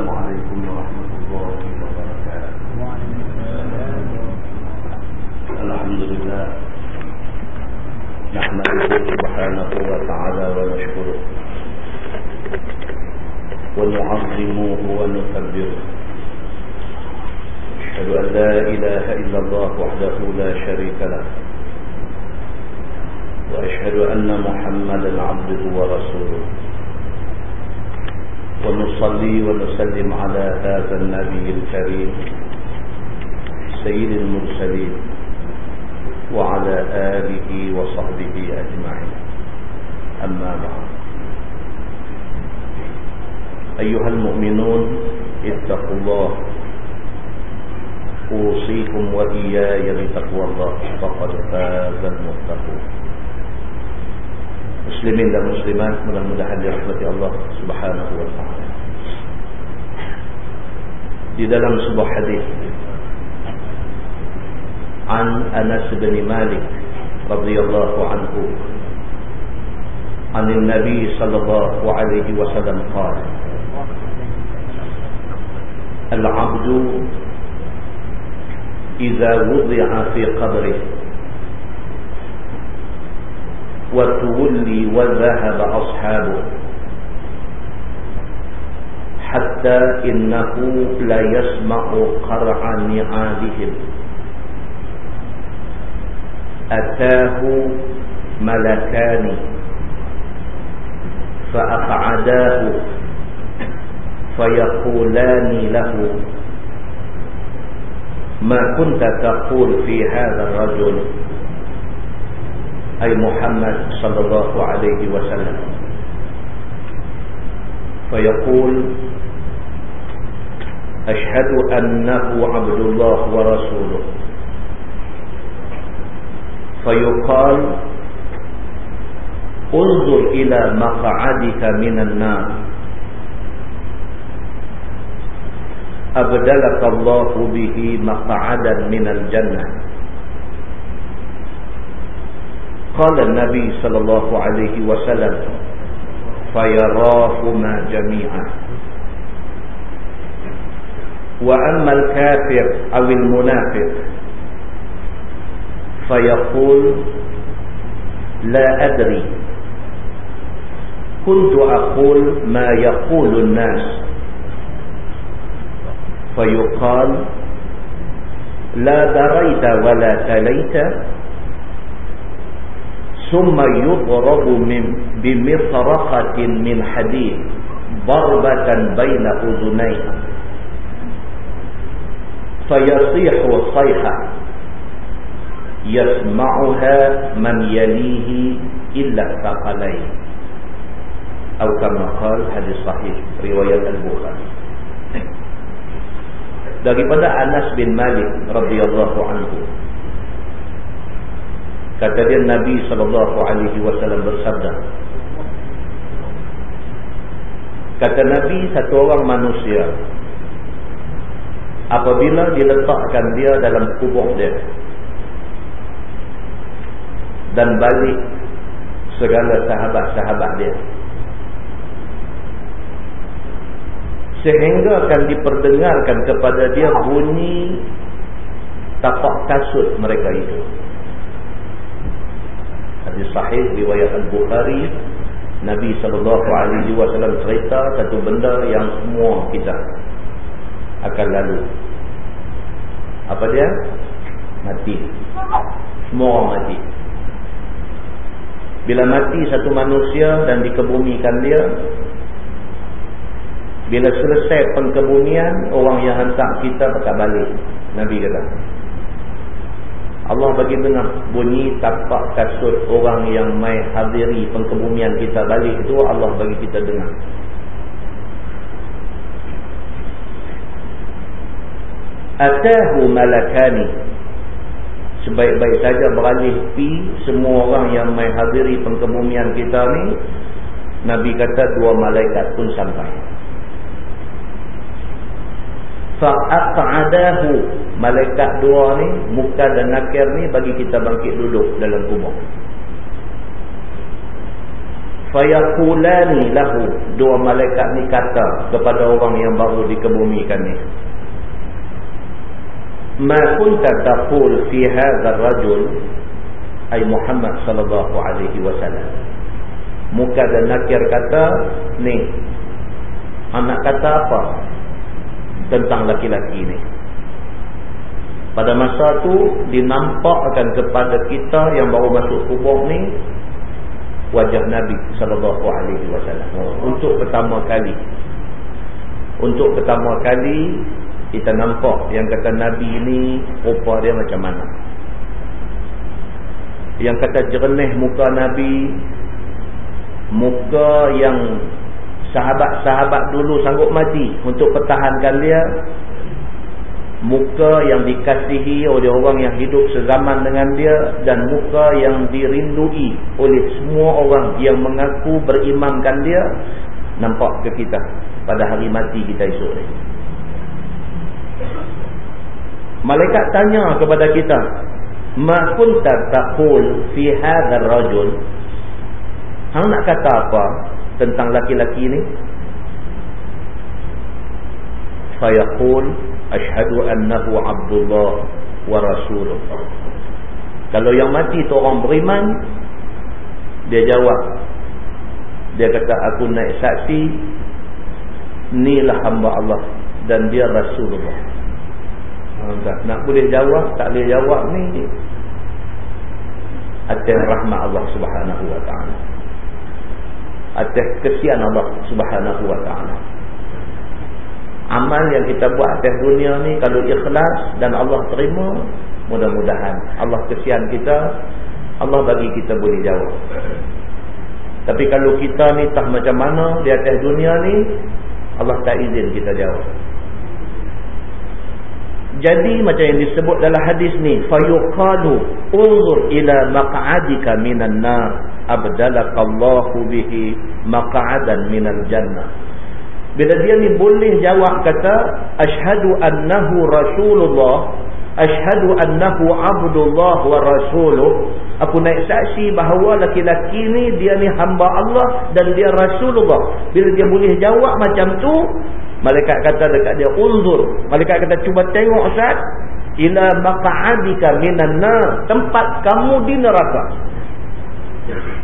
السلام عليكم ورحمة الله وبركاته. الحمد لله نحمده سبحانه وتعالى ونشكره ونعظمه ونكبره. أشهد أن لا إله إلا الله وحده لا شريك له. وأشهد أن محمدا عبده ورسوله. ونصلي ونسلم على هذا النبي الكريم سيد المرسلين وعلى آله وصحبه أجمعين. أما بعد. أيها المؤمنون اتقوا الله. أوصيكم وإياي بتقوى الله. فقد فاز المتقون. dan muslimat mudah-mudahan dirahmati Allah Subhanahu wa taala. Di dalam sebuah hadis. An Anas bin Malik radhiyallahu anhu. عن النبي صلى الله عليه وسلم قال العبد إذا وضع في قبره وتولي وذهب أصحابه حتى إنه لا يسمع قرع نعالهم. أتاه ملكان فأقعداه فيقولان له ما كنت تقول في هذا الرجل؟ أي محمد صلى الله عليه وسلم. فيقول أشهد أنه عبد الله ورسوله. فيقال انظر إلى مقعدك من النار. أبدلك الله به مقعدا من الجنة. قال النبي صلى الله عليه وسلم فيراهما جميعا. وأما الكافر أو المنافق فيقول لا أدري. كنت أقول ما يقول الناس. فيقال لا دريت ولا تليت. ثم يضرب من بمطرقة من حديد ضربة بين أذنيه. fayasihu sayha yasma'uha man yalihi illa taqalai atau kama qala hadis sahih riwayat al-bukhari daripada Anas bin Malik radhiyallahu anhu. Kata dia Nabi sallallahu alaihi wasallam bersabda kata Nabi satu orang manusia apabila diletakkan dia dalam kubur dia. Dan balik segala sahabat-sahabat dia. Sehingga akan diperdengarkan kepada dia bunyi tapak kasut mereka itu. Hadis sahih riwayat Al-Bukhari. Nabi SAW cerita satu benda yang semua kita akan lalu apa dia? mati. Semua orang mati. Bila mati satu manusia dan dikebumikan dia. Bila selesai pengkebumian orang yang hantar kita bakal balik. Nabi kata. Allah bagi dengar bunyi tapak kasut orang yang mai hadiri pengkebumian kita balik itu Allah bagi kita dengar Atahu malakani. Sebaik-baik saja beralih pi Semua orang yang mai hadiri pengkebumian kita ni Nabi kata dua malaikat pun sampai. Fa'aq'adahu Malaikat dua ni Muka dan nakir ni bagi kita bangkit duduk dalam kubur. Fayaqulani lahu. Dua malaikat ni kata kepada orang yang baru dikebumikan ni ma kunta taqul fi hadzal rajul ay Muhammad sallallahu alaihi wasallam muka dan nakir kata ni anak kata apa tentang laki-laki ni? Pada masa tu dinampakkan kepada kita yang baru masuk kubur ni wajah Nabi sallallahu alaihi wasallam. Untuk pertama kali. Untuk pertama kali kita nampak yang kata Nabi ini rupa dia macam mana. Yang kata jernih muka Nabi muka yang sahabat-sahabat dulu sanggup mati untuk pertahankan dia muka yang dikasihi oleh orang yang hidup sezaman dengan dia dan muka yang dirindui oleh semua orang yang mengaku berimankan dia nampak ke kita pada hari mati kita esok ni malaikat tanya kepada kita ma kunta taqul fi hadzal rajul hang nak kata apa tentang laki-laki ni fayaqul Ashhadu annahu abdullah wa rasuluh. Kalau yang mati tu orang beriman, dia jawab. Dia kata, aku naik saksi, inilah hamba Allah dan dia Rasulullah. Tak, nak boleh jawab, tak boleh jawab ni. Atas rahmat Allah subhanahu wa ta'ala. Atas kesian Allah subhanahu wa ta'ala amal yang kita buat atas dunia ni kalau ikhlas dan Allah terima mudah-mudahan Allah kesian kita Allah bagi kita boleh jawab tapi kalau kita ni tak macam mana di atas dunia ni Allah tak izin kita jawab jadi macam yang disebut dalam hadis ni fayuqalu unzur ila maq'adika minan nar abdalakallahu bihi maq'adan minal jannah bila dia ni boleh jawab kata asyhadu annahu rasulullah, asyhadu annahu abdullah wa rasuluh, aku naik saksi bahawa laki-laki ni dia ni hamba Allah dan dia rasulullah. Bila dia boleh jawab macam tu, malaikat kata dekat dia unzur. Malaikat kata cuba tengok Ustaz. Ila maq'adika minan tempat kamu di neraka.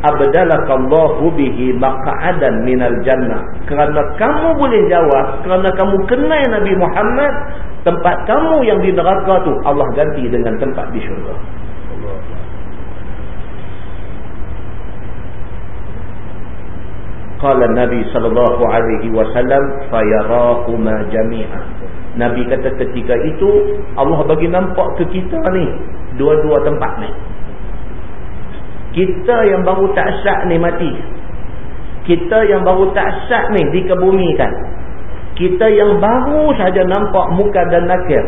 Abdalakallahu bihi maq'adan minal jannah. Kerana kamu boleh jawab kerana kamu kenal Nabi Muhammad tempat kamu yang di neraka tu Allah ganti dengan tempat di syurga qala Nabi sallallahu alaihi wasallam fayarahuma jami'an Nabi kata ketika itu Allah bagi nampak ke kita ni dua-dua tempat ni kita yang baru tak syak ni mati. Kita yang baru tak syak ni dikebumikan. Kita yang baru sahaja nampak muka dan nakir.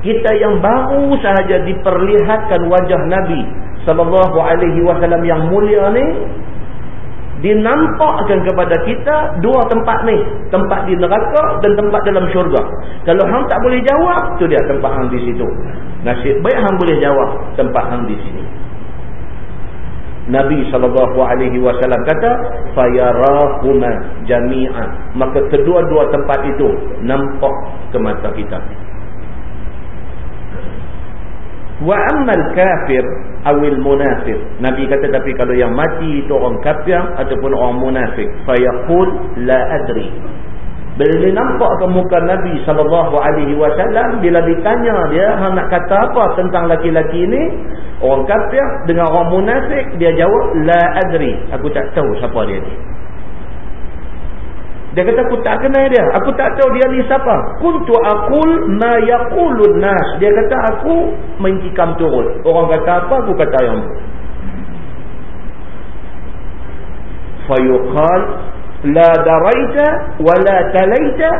Kita yang baru sahaja diperlihatkan wajah Nabi sallallahu alaihi wasallam yang mulia ni dinampakkan kepada kita dua tempat ni. Tempat di neraka dan tempat dalam syurga. Kalau hang tak boleh jawab tu dia tempat hang di situ. Nasib baik hang boleh jawab tempat hang di sini. Nabi SAW kata fayarahuma jami'an. Maka kedua-dua tempat itu nampak ke mata kita wa ammal kafir awil munafiq Nabi kata tapi kalau yang mati itu orang kafir ataupun orang munafik fayaqul la adri bila nampak ke muka Nabi SAW, bila ditanya dia, hang nak kata apa tentang laki-laki ini, orang kafir dengan orang munafik, dia jawab, La adri. Aku tak tahu siapa dia ni. Dia kata, aku tak kenal dia. Aku tak tahu dia ni siapa. Kuntu akul ma yakulun nas. Dia kata, aku mentikam turut. Orang kata apa, aku kata yang Fayuqal la daraita wala talaita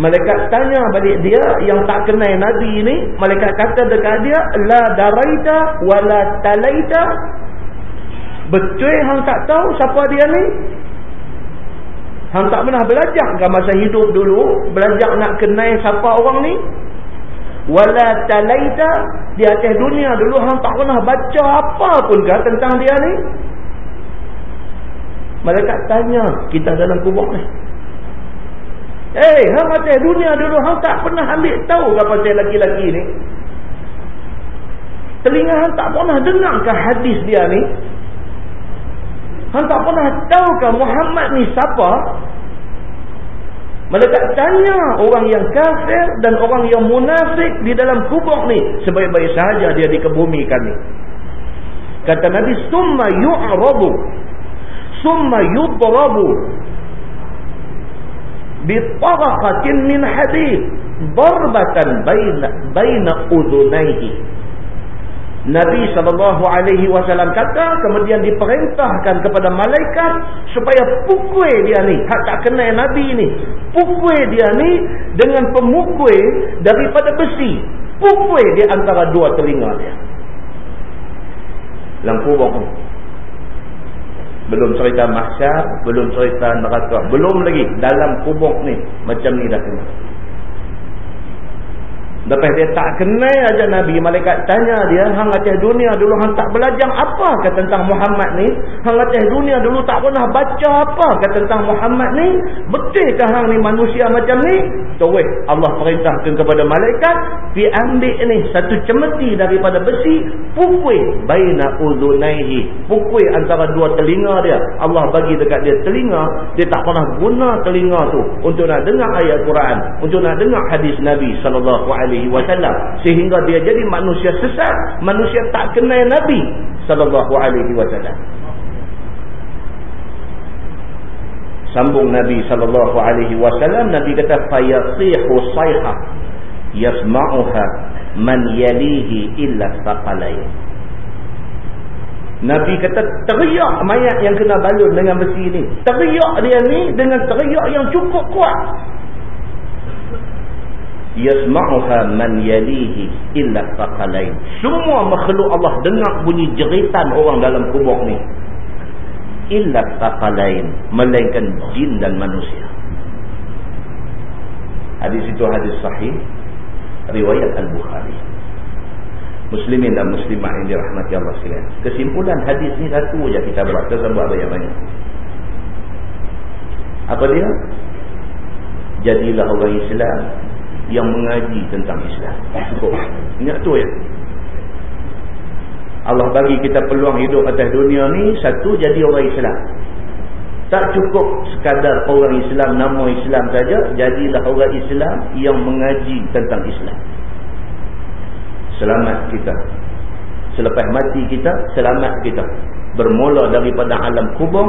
malaikat tanya balik dia yang tak kenal nabi ni malaikat kata dekat dia la daraita wala talaita betul hang tak tahu siapa dia ni hang tak pernah belajar ke masa hidup dulu belajar nak kenal siapa orang ni wala talaita di atas dunia dulu hang tak pernah baca apa pun ke tentang dia ni Malaikat tanya kita dalam kubur ni. Eh, hang atas dunia dulu hang tak pernah ambil tahu ke pasal laki-laki ni? Telinga hang tak pernah dengar ke hadis dia ni? Hang tak pernah tahu ke Muhammad ni siapa? Malaikat tanya orang yang kafir dan orang yang munafik di dalam kubur ni. Sebaik-baik saja dia dikebumikan ni. Kata Nabi, Summa yu'rabu. Summa yudrabu. Bitarakatin min hadith. Barbatan baina, baina udunaihi. Nabi SAW kata kemudian diperintahkan kepada malaikat supaya pukul dia ni. Hak tak kenal Nabi ni. Pukul dia ni dengan pemukul daripada besi. Pukul di antara dua telinga dia. Lampu bohong belum cerita mahsyar belum cerita neraka belum lagi dalam kubur ni. Macam ni dah kena Lepas dia tak kenal aja Nabi, malaikat tanya dia, hang atas dunia dulu hang tak belajar apa ke tentang Muhammad ni? Hang atas dunia dulu tak pernah baca apa ke tentang Muhammad ni? Betul ke hang ni manusia macam ni? Tawih, Allah perintahkan kepada malaikat, pi ambil ni satu cemeti daripada besi, pukul baina udunaihi. Pukul antara dua telinga dia. Allah bagi dekat dia telinga, dia tak pernah guna telinga tu untuk nak dengar ayat Quran, untuk nak dengar hadis Nabi sallallahu alaihi alaihi wasallam. Sehingga dia jadi manusia sesat manusia tak kenal nabi sallallahu alaihi wasallam. Sambung nabi sallallahu alaihi wasallam nabi kata fayasihu sayha yasma'uha man yalihi illa thaqalain Nabi kata teriak mayat yang kena balun dengan besi ni. Teriak dia ni dengan teriak yang cukup kuat yasma'uha man yalihi illa thaqalain semua makhluk Allah dengar bunyi jeritan orang dalam kubur ni. Illa thaqalain melainkan jin dan manusia. Hadis itu hadis sahih riwayat al-bukhari. Muslimin dan muslimah yang dirahmati Allah sekalian. Kesimpulan hadis ni satu aja kita buat kita buat banyak-banyak. Apa dia? Jadilah orang Islam yang mengaji tentang Islam. Cukup. Ingat tu ya. Allah bagi kita peluang hidup atas dunia ni satu jadi orang Islam. Tak cukup sekadar orang Islam nama Islam saja, jadilah orang Islam yang mengaji tentang Islam. Selamat kita. Selepas mati kita, selamat kita. Bermula daripada alam kubur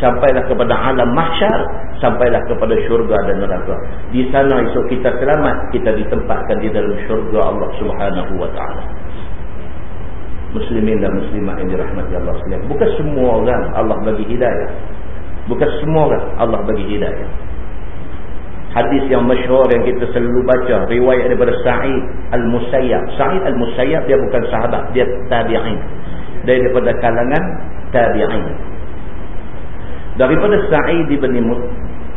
sampailah kepada alam mahsyar sampailah kepada syurga dan neraka. Di sana esok kita selamat kita ditempatkan di dalam syurga Allah Subhanahu wa taala. Muslimin dan muslimat yang dirahmati Allah sekalian. Bukan semua orang Allah bagi hidayah. Bukan semua orang Allah bagi hidayah. Hadis yang masyhur yang kita selalu baca riwayat daripada Sa'id Al-Musayyab. Sa'id Al-Musayyab dia bukan sahabat dia tabi'in. Daripada kalangan tabi'in daripada Sa'id bin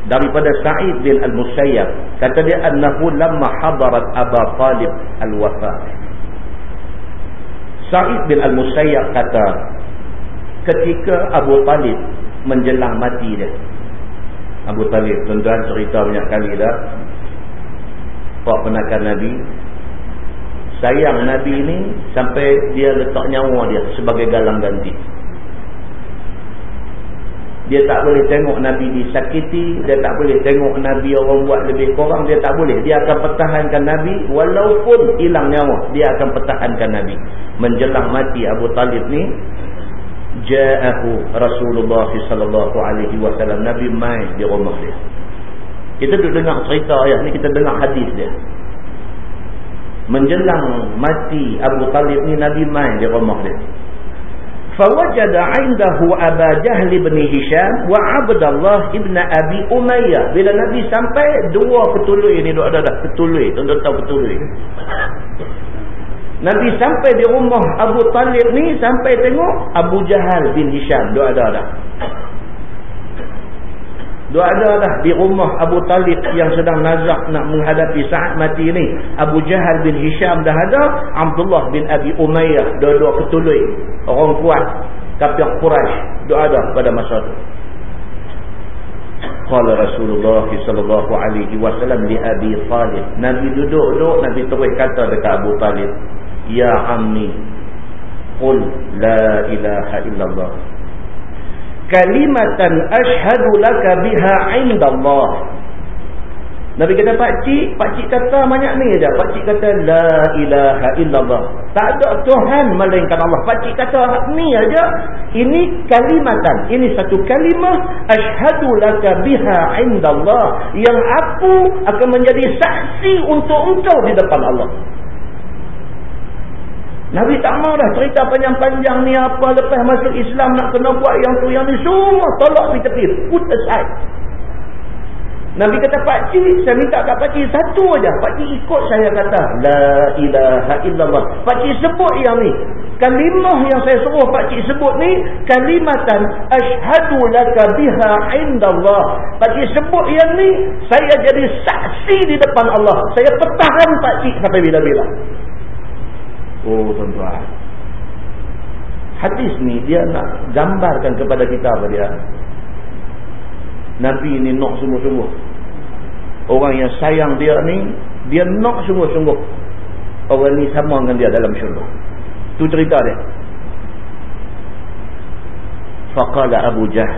daripada Sa'id bin Al-Musayyab kata dia annahu lamma hadarat Aba Talib al-wafa. Sa'id bin Al-Musayyab kata ketika Abu Talib menjelang mati dia. Abu Talib tuan-tuan cerita banyak kali dah. Pak penakan Nabi sayang Nabi ni sampai dia letak nyawa dia sebagai galang ganti dia tak boleh tengok Nabi disakiti dia tak boleh tengok Nabi orang buat lebih kurang dia tak boleh. Dia akan pertahankan Nabi walaupun hilang nyawa dia akan pertahankan Nabi. Menjelang mati Abu Talib ni ja'ahu Rasulullah sallallahu alaihi wasallam. Nabi mai di rumah dia. Kita duduk dengar cerita ayah ni kita dengar hadis dia. Menjelang mati Abu Talib ni Nabi mai di rumah dia فوجد عنده أبا جهل بن هشام وعبد الله ابن أبي أمية bila Nabi sampai dua petului ni ada dah petului tuan-tuan tahu petului Nabi sampai di rumah Abu Talib ni sampai tengok Abu Jahal bin Hisham dua ada dah Dah di rumah Abu Talib yang sedang nazak nak menghadapi saat mati ni. Abu Jahal bin Hisham dah ada. Abdullah bin Abi Umayyah. Dua-dua ketului. Orang kuat. Kapiak Quraisy Dua ada pada masa tu. Qala Rasulullah sallallahu alaihi wasallam li Abi Talib. Nabi duduk-duduk Nabi terus kata dekat Abu Talib, "Ya ammi, qul la ilaha illallah. Kalimatan ashhadu laka biha 'inda Allah." Nabi kata pakcik, pakcik kata banyak ni aja. Pakcik kata la ilaha illallah. Tak ada Tuhan melainkan Allah. Pakcik kata ni aja. Ini kalimatan. Ini satu kalimah asyhadu laka biha indallah yang aku akan menjadi saksi untuk engkau di depan Allah. Nabi tak mau dah cerita panjang-panjang ni apa lepas masuk Islam nak kena buat yang tu yang ni semua tolak di tepi. Put aside. Nabi kata pakcik, saya minta kat pakcik satu aja. Pakcik ikut saya kata. La ilaha illallah. Pakcik sebut yang ni. Kalimah yang saya suruh pakcik sebut ni. Kalimatan ashadu laka biha indallah. Pakcik sebut yang ni. Saya jadi saksi di depan Allah. Saya pertahan pakcik sampai bila-bila. Oh tuan-tuan. Hadis ni dia nak gambarkan kepada kita apa dia. Nabi ni nak sungguh-sungguh orang yang sayang dia ni dia nak sungguh-sungguh orang ni sama dengan dia dalam syurga tu cerita dia faqala Abu Jah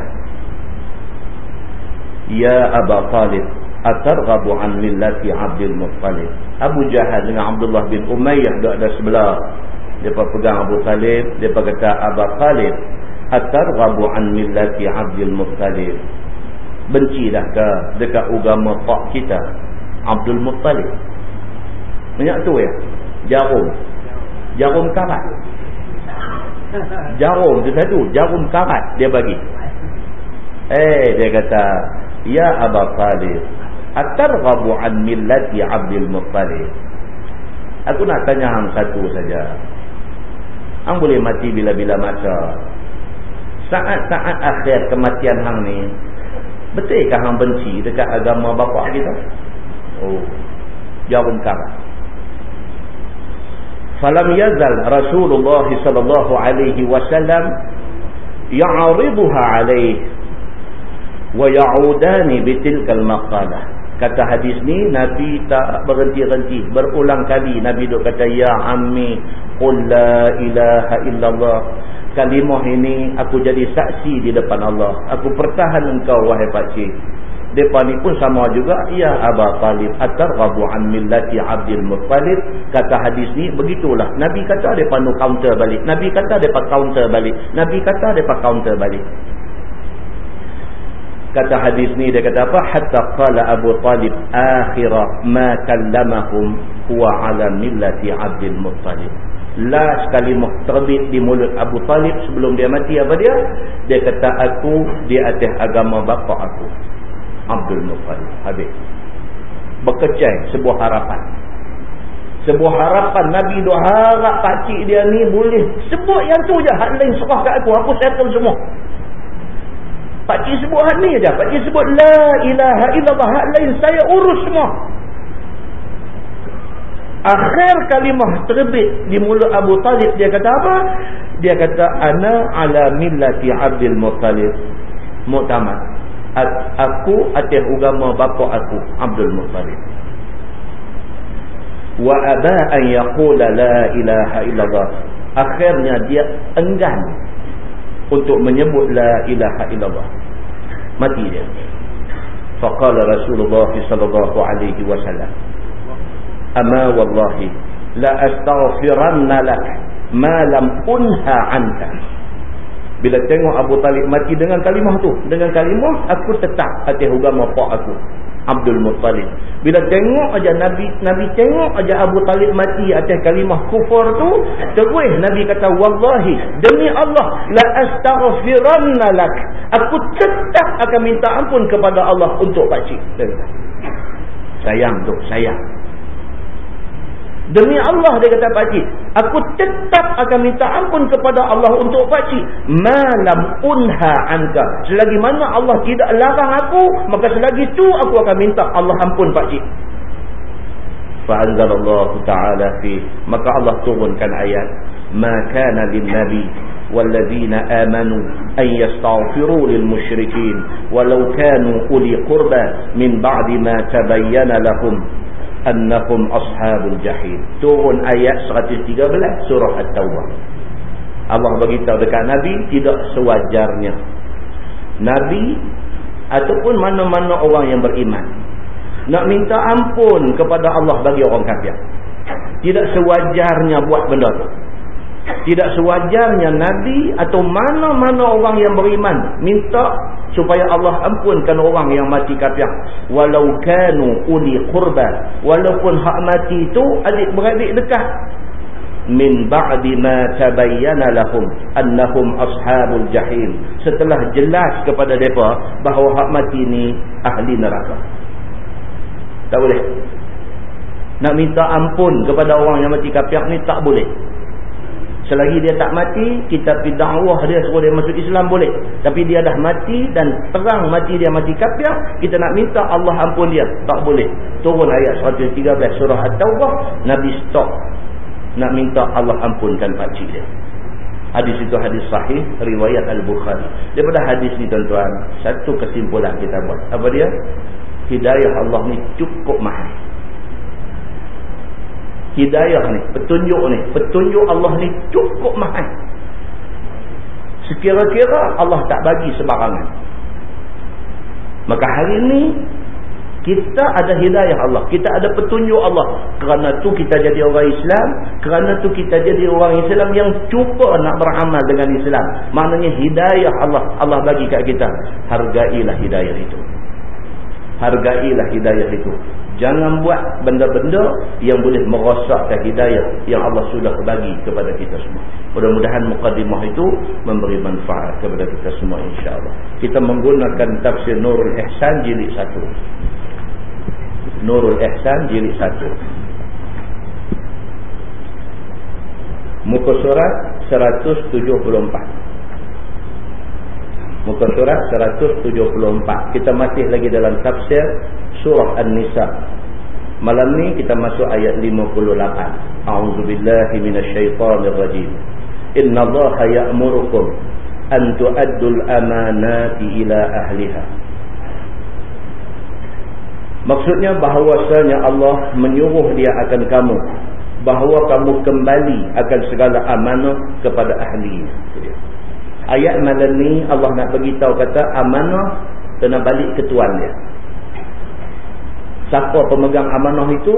ya Aba Talib atarghabu an millati Abdul Muttalib. Abu Jahal dengan Abdullah bin Umayyah duduk ada sebelah. Depa pegang Abu Talib depa kata Aba Talib atarghabu an millati Abdul Muttalib. Benci dah ke dekat agama pak kita Abdul Muttalib? Banyak tu ya? Jarum. Jarum karat. Jarum tu satu. Jarum karat dia bagi. Eh dia kata ya Aba Talib atarghabu an millati Abdul Muttalib aku nak tanya hang satu saja hang boleh mati bila-bila masa saat-saat akhir kematian hang ni Betulkah hang benci dekat agama bapa kita? Oh. Jawab karat. Falam yazal Rasulullah sallallahu alaihi wasallam ya'riduha alaihi wa ya'udani bitilkal maqalah. Kata hadis ni Nabi tak berhenti-henti. Berulang kali Nabi duk kata ya ammi qul la ilaha illallah. Kalimah ini aku jadi saksi di depan Allah. Aku pertahan engkau wahai pakcik. Depa ni pun sama juga ya Aba Talib atarghabu an millati Abdul Muttalib. Kata hadis ni begitulah. Nabi kata depa no counter balik. Nabi kata depa counter balik. Nabi kata depa counter balik kata hadis ni dia kata apa? Hatta qala Abu Talib akhirah ma kallamahum huwa ala millati Abdul Muttalib. Last kalimah terbit di mulut Abu Talib sebelum dia mati apa dia? Dia kata aku di atas agama bapa aku Abdul Muttalib. Habis. Berkecai sebuah harapan. Sebuah harapan Nabi doa harap pakcik dia ni boleh sebut yang tu je. Hak lain serah kat aku. Aku settle semua pakcik sebut hak ni je. Pakcik sebut la ilaha illallah hak lain. Saya urus semua. Akhir kalimah terbit di mulut Abu Talib dia kata apa? Dia kata ana ala millati Abdul Muttalib. Muktamad. Aku atas agama bapa aku Abdul Muttalib. Wa aba an yaqula la ilaha illallah. Akhirnya dia enggan untuk menyebut la ilaha illallah. Mati dia. Faqala rasulullah sallallahu alaihi wasallam ama wallahi la astaghfiranna lak ma lam unha anka. Bila tengok Abu Talib mati dengan kalimah tu dengan kalimah aku tetap hati agama pak aku Abdul Muttalib. Bila tengok aja Nabi Nabi tengok aja Abu Talib mati atas kalimah kufur tu terus Nabi kata wallahi demi Allah la astaghfiranna lak. Aku tetap akan minta ampun kepada Allah untuk pak cik sayang tu sayang Demi Allah dia kata pakcik. Aku tetap akan minta ampun kepada Allah untuk pakcik. Malam unha anka. Selagi mana Allah tidak larang aku. Maka selagi itu aku akan minta Allah ampun pakcik. Fa'anzalallahu ta'ala fi. Maka Allah turunkan ayat. Ma kana bin nabi. walladzina amanu an yastaghfiru lil musyrikin walau kanu uli qurba min ba'di ma tabayyana lahum annahum ashabul jahim. Turun ayat 113 surah at-taubah. Allah beritahu dekat nabi tidak sewajarnya. Nabi ataupun mana-mana orang yang beriman nak minta ampun kepada Allah bagi orang kafir. Tidak sewajarnya buat benda tu tidak sewajarnya Nabi atau mana-mana orang yang beriman minta supaya Allah ampunkan orang yang mati kafir walau kanu uli qurba walaupun hak mati itu adik-beradik dekat. Min ba'di ma tabayyana lahum annahum ashabul jahim. Setelah jelas kepada depa bahawa hak mati ni ahli neraka. Tak boleh. Nak minta ampun kepada orang yang mati kafir ni tak boleh selagi dia tak mati kita pergi dakwah dia suruh dia masuk Islam boleh tapi dia dah mati dan terang mati dia mati kafir kita nak minta Allah ampun dia tak boleh turun ayat 113 surah At-Taubah Nabi stop nak minta Allah ampunkan pakcik dia. Hadis itu hadis sahih riwayat Al-Bukhari. Daripada hadis ni tuan-tuan, satu kesimpulan kita buat. Apa dia? Hidayah Allah ni cukup mahal. Hidayah ni, petunjuk ni, petunjuk Allah ni cukup mahal. Sekira-kira Allah tak bagi sebarangan. Maka hari ini kita ada hidayah Allah. Kita ada petunjuk Allah. Kerana tu kita jadi orang Islam. Kerana tu kita jadi orang Islam yang cuba nak beramal dengan Islam. Maknanya hidayah Allah. Allah bagi kat kita. Hargailah hidayah itu. Hargailah hidayah itu. Jangan buat benda-benda yang boleh merosakkan hidayah yang Allah sudah bagi kepada kita semua. Mudah-mudahan mukadimah itu memberi manfaat kepada kita semua insya-Allah. Kita menggunakan tafsir Nurul Ihsan jilid 1. Nurul Ihsan jilid 1 Muka surat 174 Muka surat 174 Kita masih lagi dalam tafsir surah An-Nisa. Malam ni kita masuk ayat 58 A'udzubillahi minasyaitanirrajim. Inna allaha ya'murukum An tu'addul amanati ila ahliha. Maksudnya bahawasanya Allah menyuruh dia akan kamu. Bahawa kamu kembali akan segala amanah kepada ahli. Ayat malam ni Allah nak beritahu kata amanah kena balik ke tuan dia. Siapa pemegang amanah itu,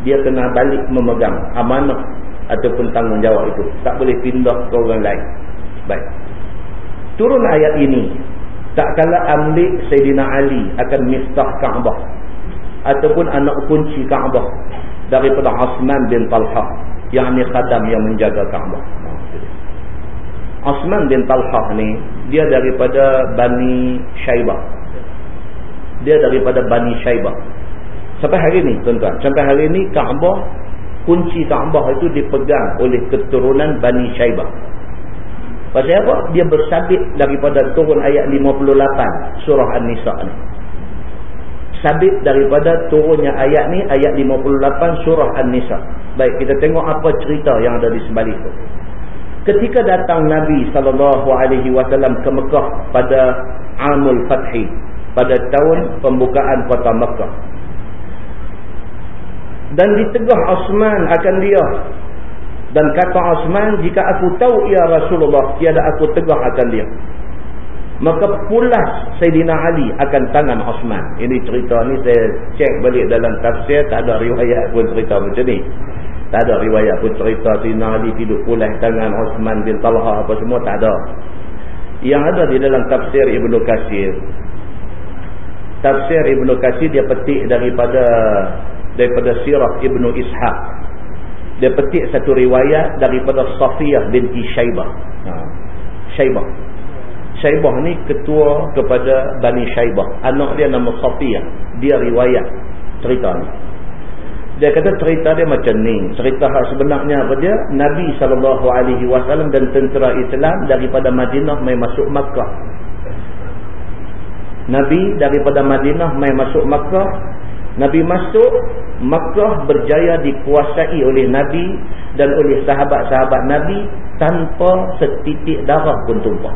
dia kena balik memegang amanah ataupun tanggungjawab itu. Tak boleh pindah ke orang lain. Baik. Turun ayat ini. Tak kala ambil Sayyidina Ali akan miftah Kaabah ataupun anak kunci Kaabah daripada Osman bin Talha yang ni khadam yang menjaga Kaabah. Osman bin Talha ni dia daripada Bani Syaibah. Dia daripada Bani Syaibah. Sampai hari ni tuan-tuan, sampai hari ni Kaabah kunci Kaabah itu dipegang oleh keturunan Bani Syaibah. Pasal apa? Dia bersabit daripada turun ayat 58 surah An-Nisa ni sabit daripada turunnya ayat ni ayat 58 surah An-Nisa. Baik, kita tengok apa cerita yang ada di sebalik itu. Ketika datang Nabi wasallam ke Mekah pada Amul Fathi, pada tahun pembukaan kota Mekah. Dan ditegah Osman akan dia. Dan kata Osman, jika aku tahu ia Rasulullah, tiada aku tegah akan dia maka pulas Sayyidina Ali akan tangan Osman. Ini cerita ni saya cek balik dalam tafsir, tak ada riwayat pun cerita macam ni. Tak ada riwayat pun cerita Sayyidina Ali hidup pulas tangan Osman bin Talha apa semua, tak ada. Yang ada di dalam tafsir Ibn Qasir. Tafsir Ibn Qasir dia petik daripada daripada sirah Ibn Ishaq. Dia petik satu riwayat daripada Safiyah binti Syaibah. Ha. Syaibah. Syaibah ni ketua kepada Bani Syaibah. Anak dia nama Safiyah. Dia riwayat cerita ni. Dia kata cerita dia macam ni. Cerita sebenarnya apa dia? Nabi SAW dan tentera Islam daripada Madinah mai masuk Makkah. Nabi daripada Madinah mai masuk Makkah Nabi masuk, Makkah berjaya dikuasai oleh Nabi dan oleh sahabat-sahabat Nabi tanpa setitik darah pun tumpah.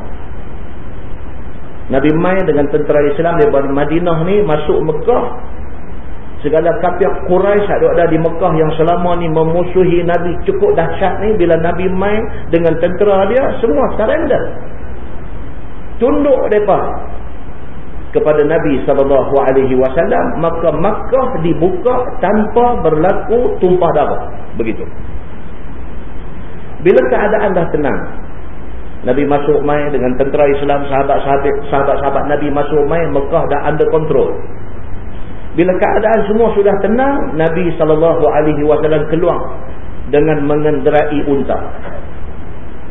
Nabi mai dengan tentera Islam daripada Madinah ni masuk Mekah. Segala kafir Quraisy ada ada di Mekah yang selama ni memusuhi Nabi cukup dahsyat ni bila Nabi mai dengan tentera dia semua surrender. Tunduk depa kepada Nabi sallallahu alaihi wasallam maka Makkah dibuka tanpa berlaku tumpah darah. Begitu. Bila keadaan dah tenang Nabi masuk mai dengan tentera Islam sahabat-sahabat sahabat-sahabat Nabi masuk mai Makkah dah under control bila keadaan semua sudah tenang Nabi wasallam keluar dengan mengenderai unta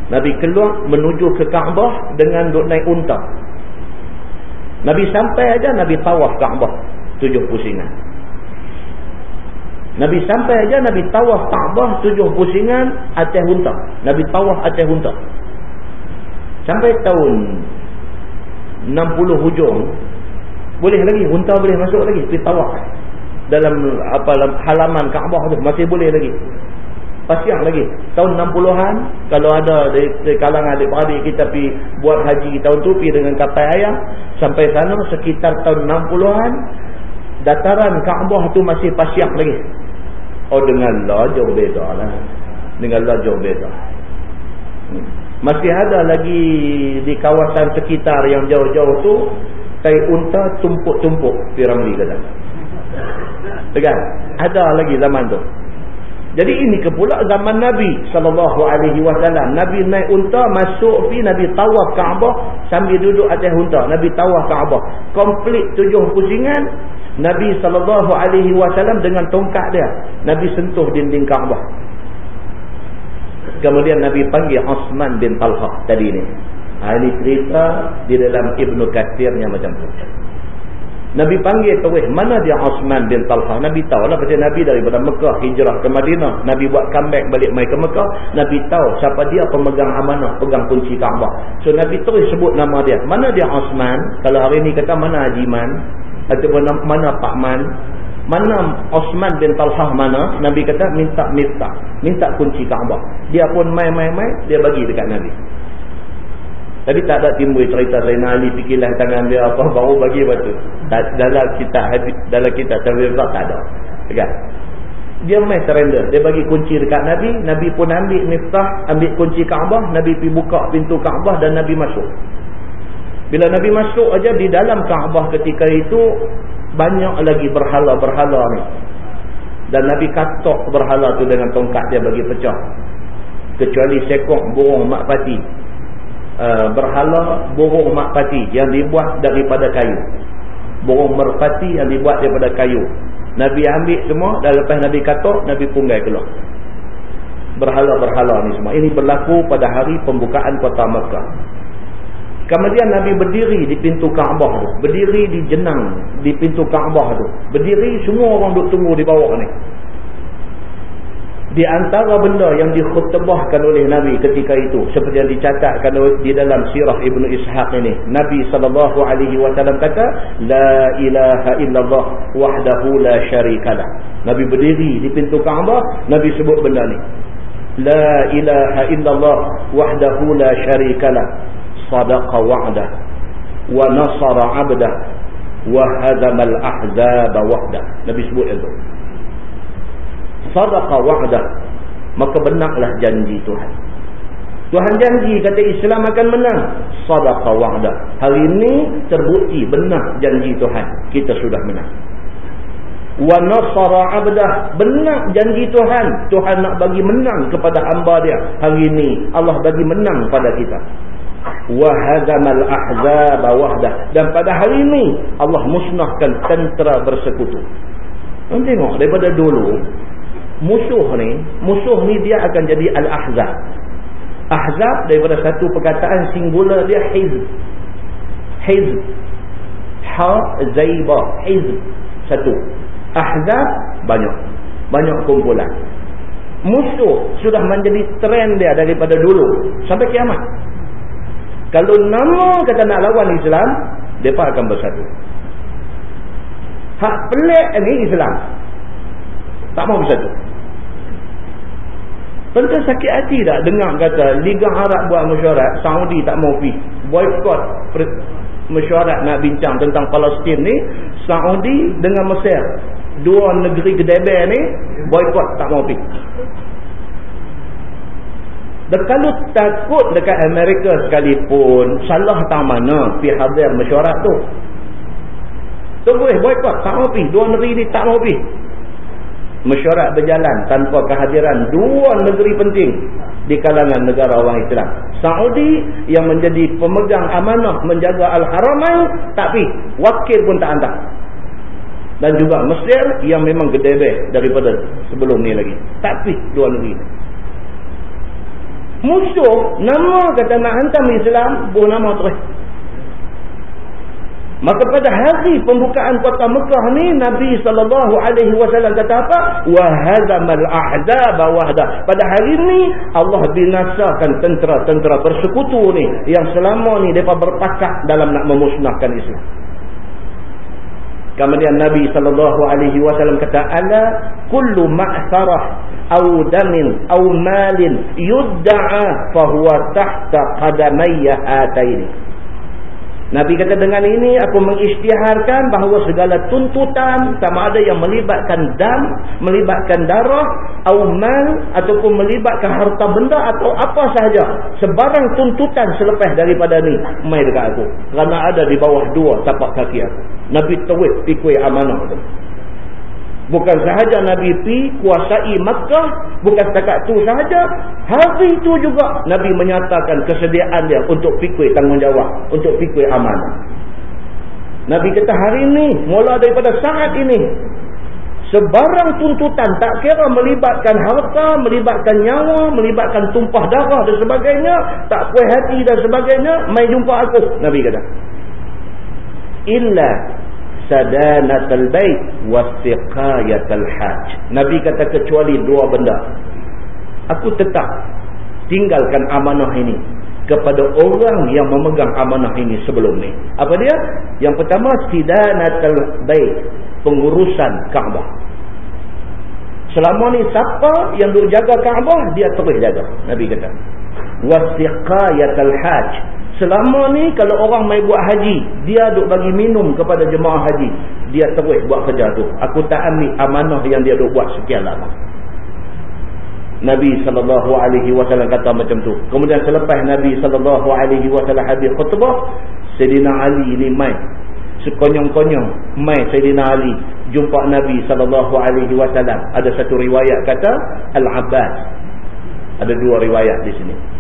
Nabi keluar menuju ke Kaabah dengan duk naik unta Nabi sampai aja Nabi tawaf Kaabah tujuh pusingan. Nabi sampai aja Nabi tawaf Kaabah tujuh pusingan atas unta. Nabi tawaf atas unta. Sampai tahun 60 hujung boleh lagi unta boleh masuk lagi pergi tawaf. Dalam apa halaman Kaabah tu masih boleh lagi. Pasiang lagi. Tahun 60-an kalau ada dari, dari kalangan adik-beradik kita pi buat haji tahun tu pi dengan kapal ayam sampai sana sekitar tahun 60-an dataran Kaabah tu masih pasiang lagi. Oh dengan jauh beza lah. Dengan jauh beza. Hmm. masih ada lagi di kawasan sekitar yang jauh-jauh tu tai unta tumpuk-tumpuk piramli kata tegan ada lagi zaman tu jadi ini ke pula zaman Nabi sallallahu alaihi wasallam. Nabi naik unta masuk pi Nabi tawaf Kaabah sambil duduk atas unta. Nabi tawaf Kaabah. Komplit tujuh pusingan Nabi sallallahu alaihi wasallam dengan tongkat dia. Nabi sentuh dinding Kaabah. Kemudian Nabi panggil Osman bin Talha tadi ni. Ini cerita di dalam Ibnu Katsirnya macam tu. Nabi panggil terus mana dia Osman bin Talha Nabi tahu lah pasal Nabi daripada Mekah hijrah ke Madinah. Nabi buat comeback balik mai ke Mekah. Nabi tahu siapa dia pemegang amanah pegang kunci Kaabah. So Nabi terus sebut nama dia. Mana dia Osman kalau hari ni kata mana Hajiman ataupun mana Pak Man? Mana Osman bin Talha mana? Nabi kata minta minta minta kunci Kaabah. Dia pun mai-mai-mai dia bagi dekat Nabi tapi tak ada timbul cerita Zainal Ali fikirlah tangan dia apa baru bagi batu. Dalam kita dalam kita tak ada. Kan? Dia mai surrender. Dia bagi kunci dekat Nabi. Nabi pun ambil miftah, ambil kunci Kaabah. Nabi pergi buka pintu Kaabah dan Nabi masuk. Bila Nabi masuk aja di dalam Kaabah ketika itu banyak lagi berhala-berhala ni. Dan Nabi katok berhala tu dengan tongkat dia bagi pecah. Kecuali sekok burung mak pati uh, berhala burung makpati yang dibuat daripada kayu. Burung merpati yang dibuat daripada kayu. Nabi ambil semua dan lepas Nabi katok, Nabi punggai keluar. Berhala-berhala ni semua. Ini berlaku pada hari pembukaan kota Mekah. Kemudian Nabi berdiri di pintu Kaabah tu. Berdiri di jenang di pintu Kaabah tu. Berdiri semua orang duduk tunggu di bawah ni. Di antara benda yang dikhutbahkan oleh Nabi ketika itu seperti yang dicatatkan di dalam sirah Ibnu Ishaq ini, Nabi wasallam kata, "La ilaha illallah wahdahu la syarikalah." Nabi berdiri di pintu Kaabah, Nabi sebut benda ni. La ilaha illallah wahdahu la syarikalah. Sadaqa wa'dah wa nasara 'abdah wa hazama al-ahzaba wahdah. Nabi sebut itu sadaqa wa'dah maka benarlah janji Tuhan. Tuhan janji kata Islam akan menang. Sadaqa wa'dah hari ini terbukti benar janji Tuhan. Kita sudah menang. Wa nasara 'abdah. Benar janji Tuhan. Tuhan nak bagi menang kepada hamba dia. Hari ini Allah bagi menang pada kita. Wa hadamal ahzab wahdah. Dan pada hari ini Allah musnahkan tentera bersekutu. Tengok daripada dulu musuh ni musuh ni dia akan jadi al-ahzab. Ahzab daripada satu perkataan singular dia hizb. Hizb. Ha zaiba hizb. Satu. Ahzab banyak. Banyak kumpulan. Musuh sudah menjadi trend dia daripada dulu sampai kiamat. Kalau nama kata nak lawan Islam mereka akan bersatu. Hak pelik ni Islam. Tak mau bersatu. Tentu sakit hati tak dengar kata Liga Arab buat mesyuarat, Saudi tak mau pergi. Boykot mesyuarat nak bincang tentang Palestin ni, Saudi dengan Mesir. Dua negeri kedebel ni, boykot tak mau pergi. Dan kalau takut dekat Amerika sekalipun, salah tak mana pergi hadir mesyuarat tu. Tu boleh boykot, tak mau pergi. Dua negeri ni tak mau pergi mesyuarat berjalan tanpa kehadiran dua negeri penting di kalangan negara orang Islam. Saudi yang menjadi pemegang amanah menjaga Al-Haramain tapi wakil pun tak hantar. Dan juga Mesir yang memang gedebeh daripada sebelum ni lagi. Tapi dua negeri. Musuh nama kata nak hantar Islam, buah nama terus. Maka pada hari pembukaan kota Mekah ni Nabi wasallam kata apa? Wa hadzamal ahzab wahda. Pada hari ni Allah binasakan tentera-tentera persekutu ni yang selama ni depa berpakat dalam nak memusnahkan Islam. Kemudian Nabi sallallahu alaihi wasallam kata ala kullu ma'sarah aw damin aw malin yudda'a fa huwa tahta qadamayya ataini. Nabi kata dengan ini aku mengisytiharkan bahawa segala tuntutan sama ada yang melibatkan dam, melibatkan darah, mal ataupun melibatkan harta benda atau apa sahaja. Sebarang tuntutan selepas daripada ni mai dekat aku. Kerana ada di bawah dua tapak kaki aku. Nabi tawid pikui amanah tu. Bukan sahaja Nabi pi kuasai Makkah, bukan setakat tu sahaja, hari itu juga Nabi menyatakan kesediaan dia untuk fikir tanggungjawab, untuk fikir amanah. Nabi kata hari ini, mula daripada saat ini, sebarang tuntutan tak kira melibatkan harta, melibatkan nyawa, melibatkan tumpah darah dan sebagainya, tak puas hati dan sebagainya, mai jumpa aku, Nabi kata. Illa sadanatul bait wasiqayatul hajj. Nabi kata kecuali dua benda. Aku tetap tinggalkan amanah ini kepada orang yang memegang amanah ini sebelum ni. Apa dia? Yang pertama sidanatul bait pengurusan Kaabah. Selama ni siapa yang duk jaga Kaabah dia terus jaga nabi kata. Wasiqayatul hajj Selama ni kalau orang mai buat haji, dia duk bagi minum kepada jemaah haji. Dia terus buat kerja tu. Aku tak ambil amanah yang dia duk buat sekian lama. Nabi SAW kata macam tu. Kemudian selepas Nabi SAW habis khutbah, Sayyidina Ali ni mai. Sekonyong-konyong mai Sayyidina Ali jumpa Nabi SAW. Ada satu riwayat kata Al-Abbas. Ada dua riwayat di sini.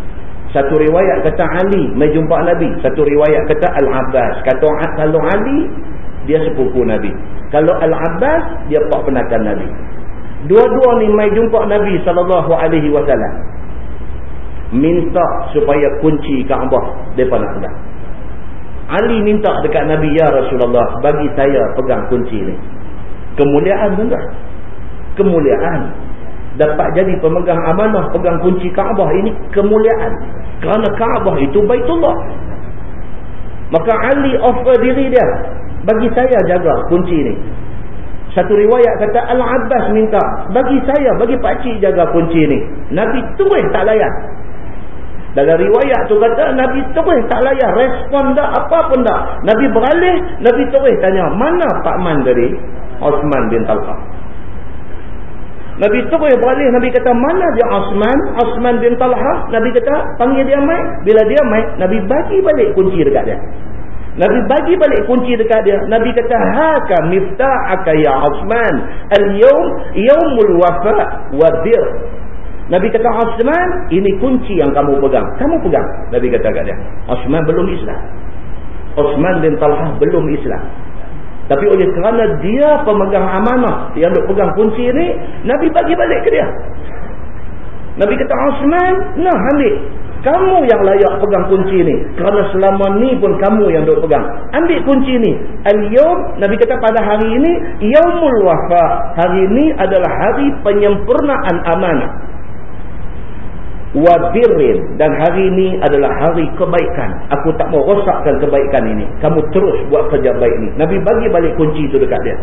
Satu riwayat kata Ali mai jumpa Nabi. Satu riwayat kata Al-Abbas. Kata kalau Ali, dia sepupu Nabi. Kalau Al-Abbas, dia pak penakan Nabi. Dua-dua ni mai jumpa Nabi SAW. Minta supaya kunci Kaabah mereka nak pegang. Ali minta dekat Nabi, Ya Rasulullah, bagi saya pegang kunci ni. Kemuliaan juga. Kemuliaan dapat jadi pemegang amanah pegang kunci Kaabah ini kemuliaan kerana Kaabah itu Baitullah. Maka Ali offer diri dia. Bagi saya jaga kunci ini satu riwayat kata Al-Abbas minta bagi saya bagi pakcik jaga kunci ini Nabi terus tak layan. Dalam riwayat tu kata Nabi terus tak layan. Respon dah apa pun dah. Nabi beralih Nabi terus tanya mana Pak Man dari Osman bin Talqah Nabi terus beralih Nabi kata mana dia Osman? Osman bin Talha Nabi kata panggil dia mai. Bila dia mai Nabi bagi balik kunci dekat dia. Nabi bagi balik kunci dekat dia. Nabi kata haka mifta'aka ya Osman. Al-yawm yawmul wafa wa dir. Nabi kata Osman ini kunci yang kamu pegang. Kamu pegang Nabi kata dekat dia. Osman belum Islam. Osman bin Talha belum Islam tapi oleh kerana dia pemegang amanah yang duk pegang kunci ni, Nabi bagi balik ke dia. Nabi kata, Osman, nah ambil. Kamu yang layak pegang kunci ni. Kerana selama ni pun kamu yang duk pegang. Ambil kunci ni. Al-Yawm, Nabi kata pada hari ini, Yawmul Wafa. Hari ini adalah hari penyempurnaan amanah. Wa birrin dan hari ini adalah hari kebaikan. Aku tak mau rosakkan kebaikan ini. Kamu terus buat kerja baik ni. Nabi bagi balik kunci itu dekat dia.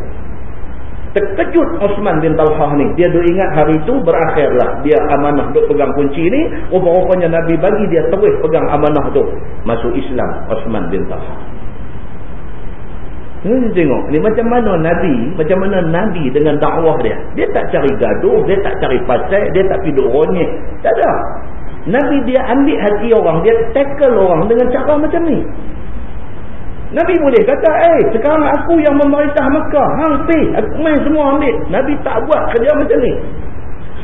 Terkejut Osman bin Talhah ni. Dia duk ingat hari itu berakhirlah. Dia amanah duk pegang kunci ni. Rupa-rupanya nabi bagi dia terus pegang amanah tu. Masuk Islam Osman bin Talhah Hmm, tengok. Ni macam mana Nabi macam mana Nabi dengan dakwah dia? Dia tak cari gaduh dia tak cari pasal dia tak piduk ronyek. Tak ada. Nabi dia ambil hati orang dia tackle orang dengan cara macam ni. Nabi boleh kata eh sekarang aku yang memerintah Mekah. Hang pi aku main semua ambil. Nabi tak buat kerja macam ni.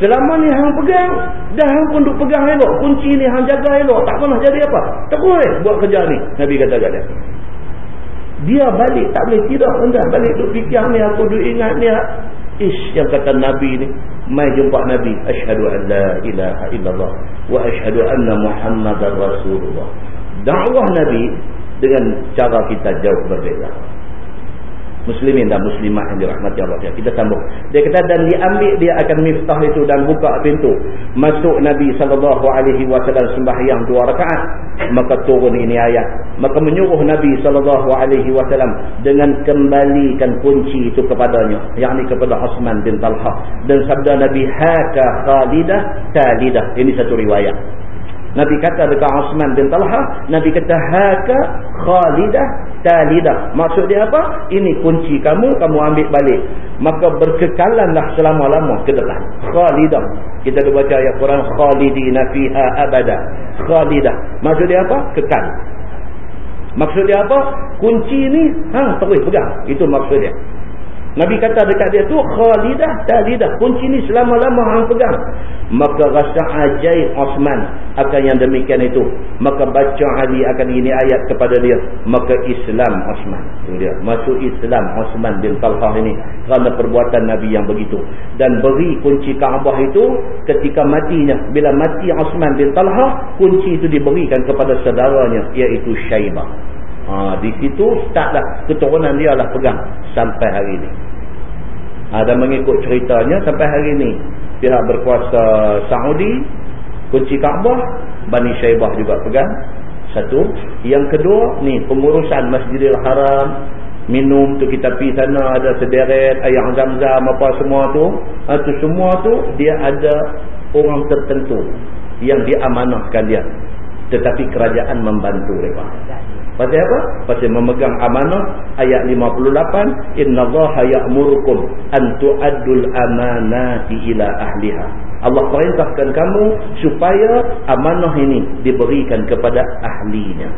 Selama ni hang pegang dah hang pun duk pegang elok. Kunci ni hang jaga elok. Tak pernah jadi apa. Boleh buat kerja ni. Nabi kata kat dia dia balik tak boleh tidak anda balik duk fikir ni aku duk ingat ni. Ish yang kata nabi ni mai jumpa nabi asyhadu an la ilaha illallah wa asyhadu anna muhammadar rasulullah. Dakwah nabi dengan cara kita jauh berbeza muslimin dan muslimat yang dirahmati Allah kita sambung. Dia kata dan diambil dia akan miftah itu dan buka pintu. Masuk Nabi SAW sembahyang dua rakaat maka turun ini ayat. Maka menyuruh Nabi SAW dengan kembalikan kunci itu kepadanya yakni kepada Osman bin Talha. Dan sabda Nabi haka khalidah talidah ini satu riwayat. Nabi kata dekat Osman bin Talha, Nabi kata haka khalidah talidah. Maksud dia apa? Ini kunci kamu, kamu ambil balik. Maka berkekalanlah selama-lama ke depan. Khalidah. Kita ada baca ayat Quran khalidina fiha abada. Khalidah. Maksud dia apa? Kekal. Maksud dia apa? Kunci ni hang terus pegang. Itu maksud dia. Nabi kata dekat dia tu khalidah talidah kunci ni selama-lama hang pegang. Maka rasa ajaib Osman akan yang demikian itu. Maka baca Ali akan ini ayat kepada dia. Maka Islam Osman. Itu dia. Masuk Islam Osman bin Talhah ini. Kerana perbuatan Nabi yang begitu. Dan beri kunci Kaabah itu ketika matinya. Bila mati Osman bin Talhah kunci itu diberikan kepada saudaranya iaitu Syaibah. Ha, di situ startlah keturunan dia lah pegang sampai hari ini. Ha, dan mengikut ceritanya sampai hari ini pihak berkuasa Saudi kunci Kaabah Bani Syaibah juga pegang. Satu. Yang kedua ni pengurusan Masjidil Haram. Minum tu kita pergi sana ada sederet ayam zam-zam apa semua tu. Ha, tu semua tu dia ada orang tertentu yang diamanahkan dia. Tetapi kerajaan membantu mereka Pasal apa? Pasal memegang amanah ayat 58 innallaha ya'murukum an tu'addul amanati ila ahliha. Allah perintahkan kamu supaya amanah ini diberikan kepada ahlinya.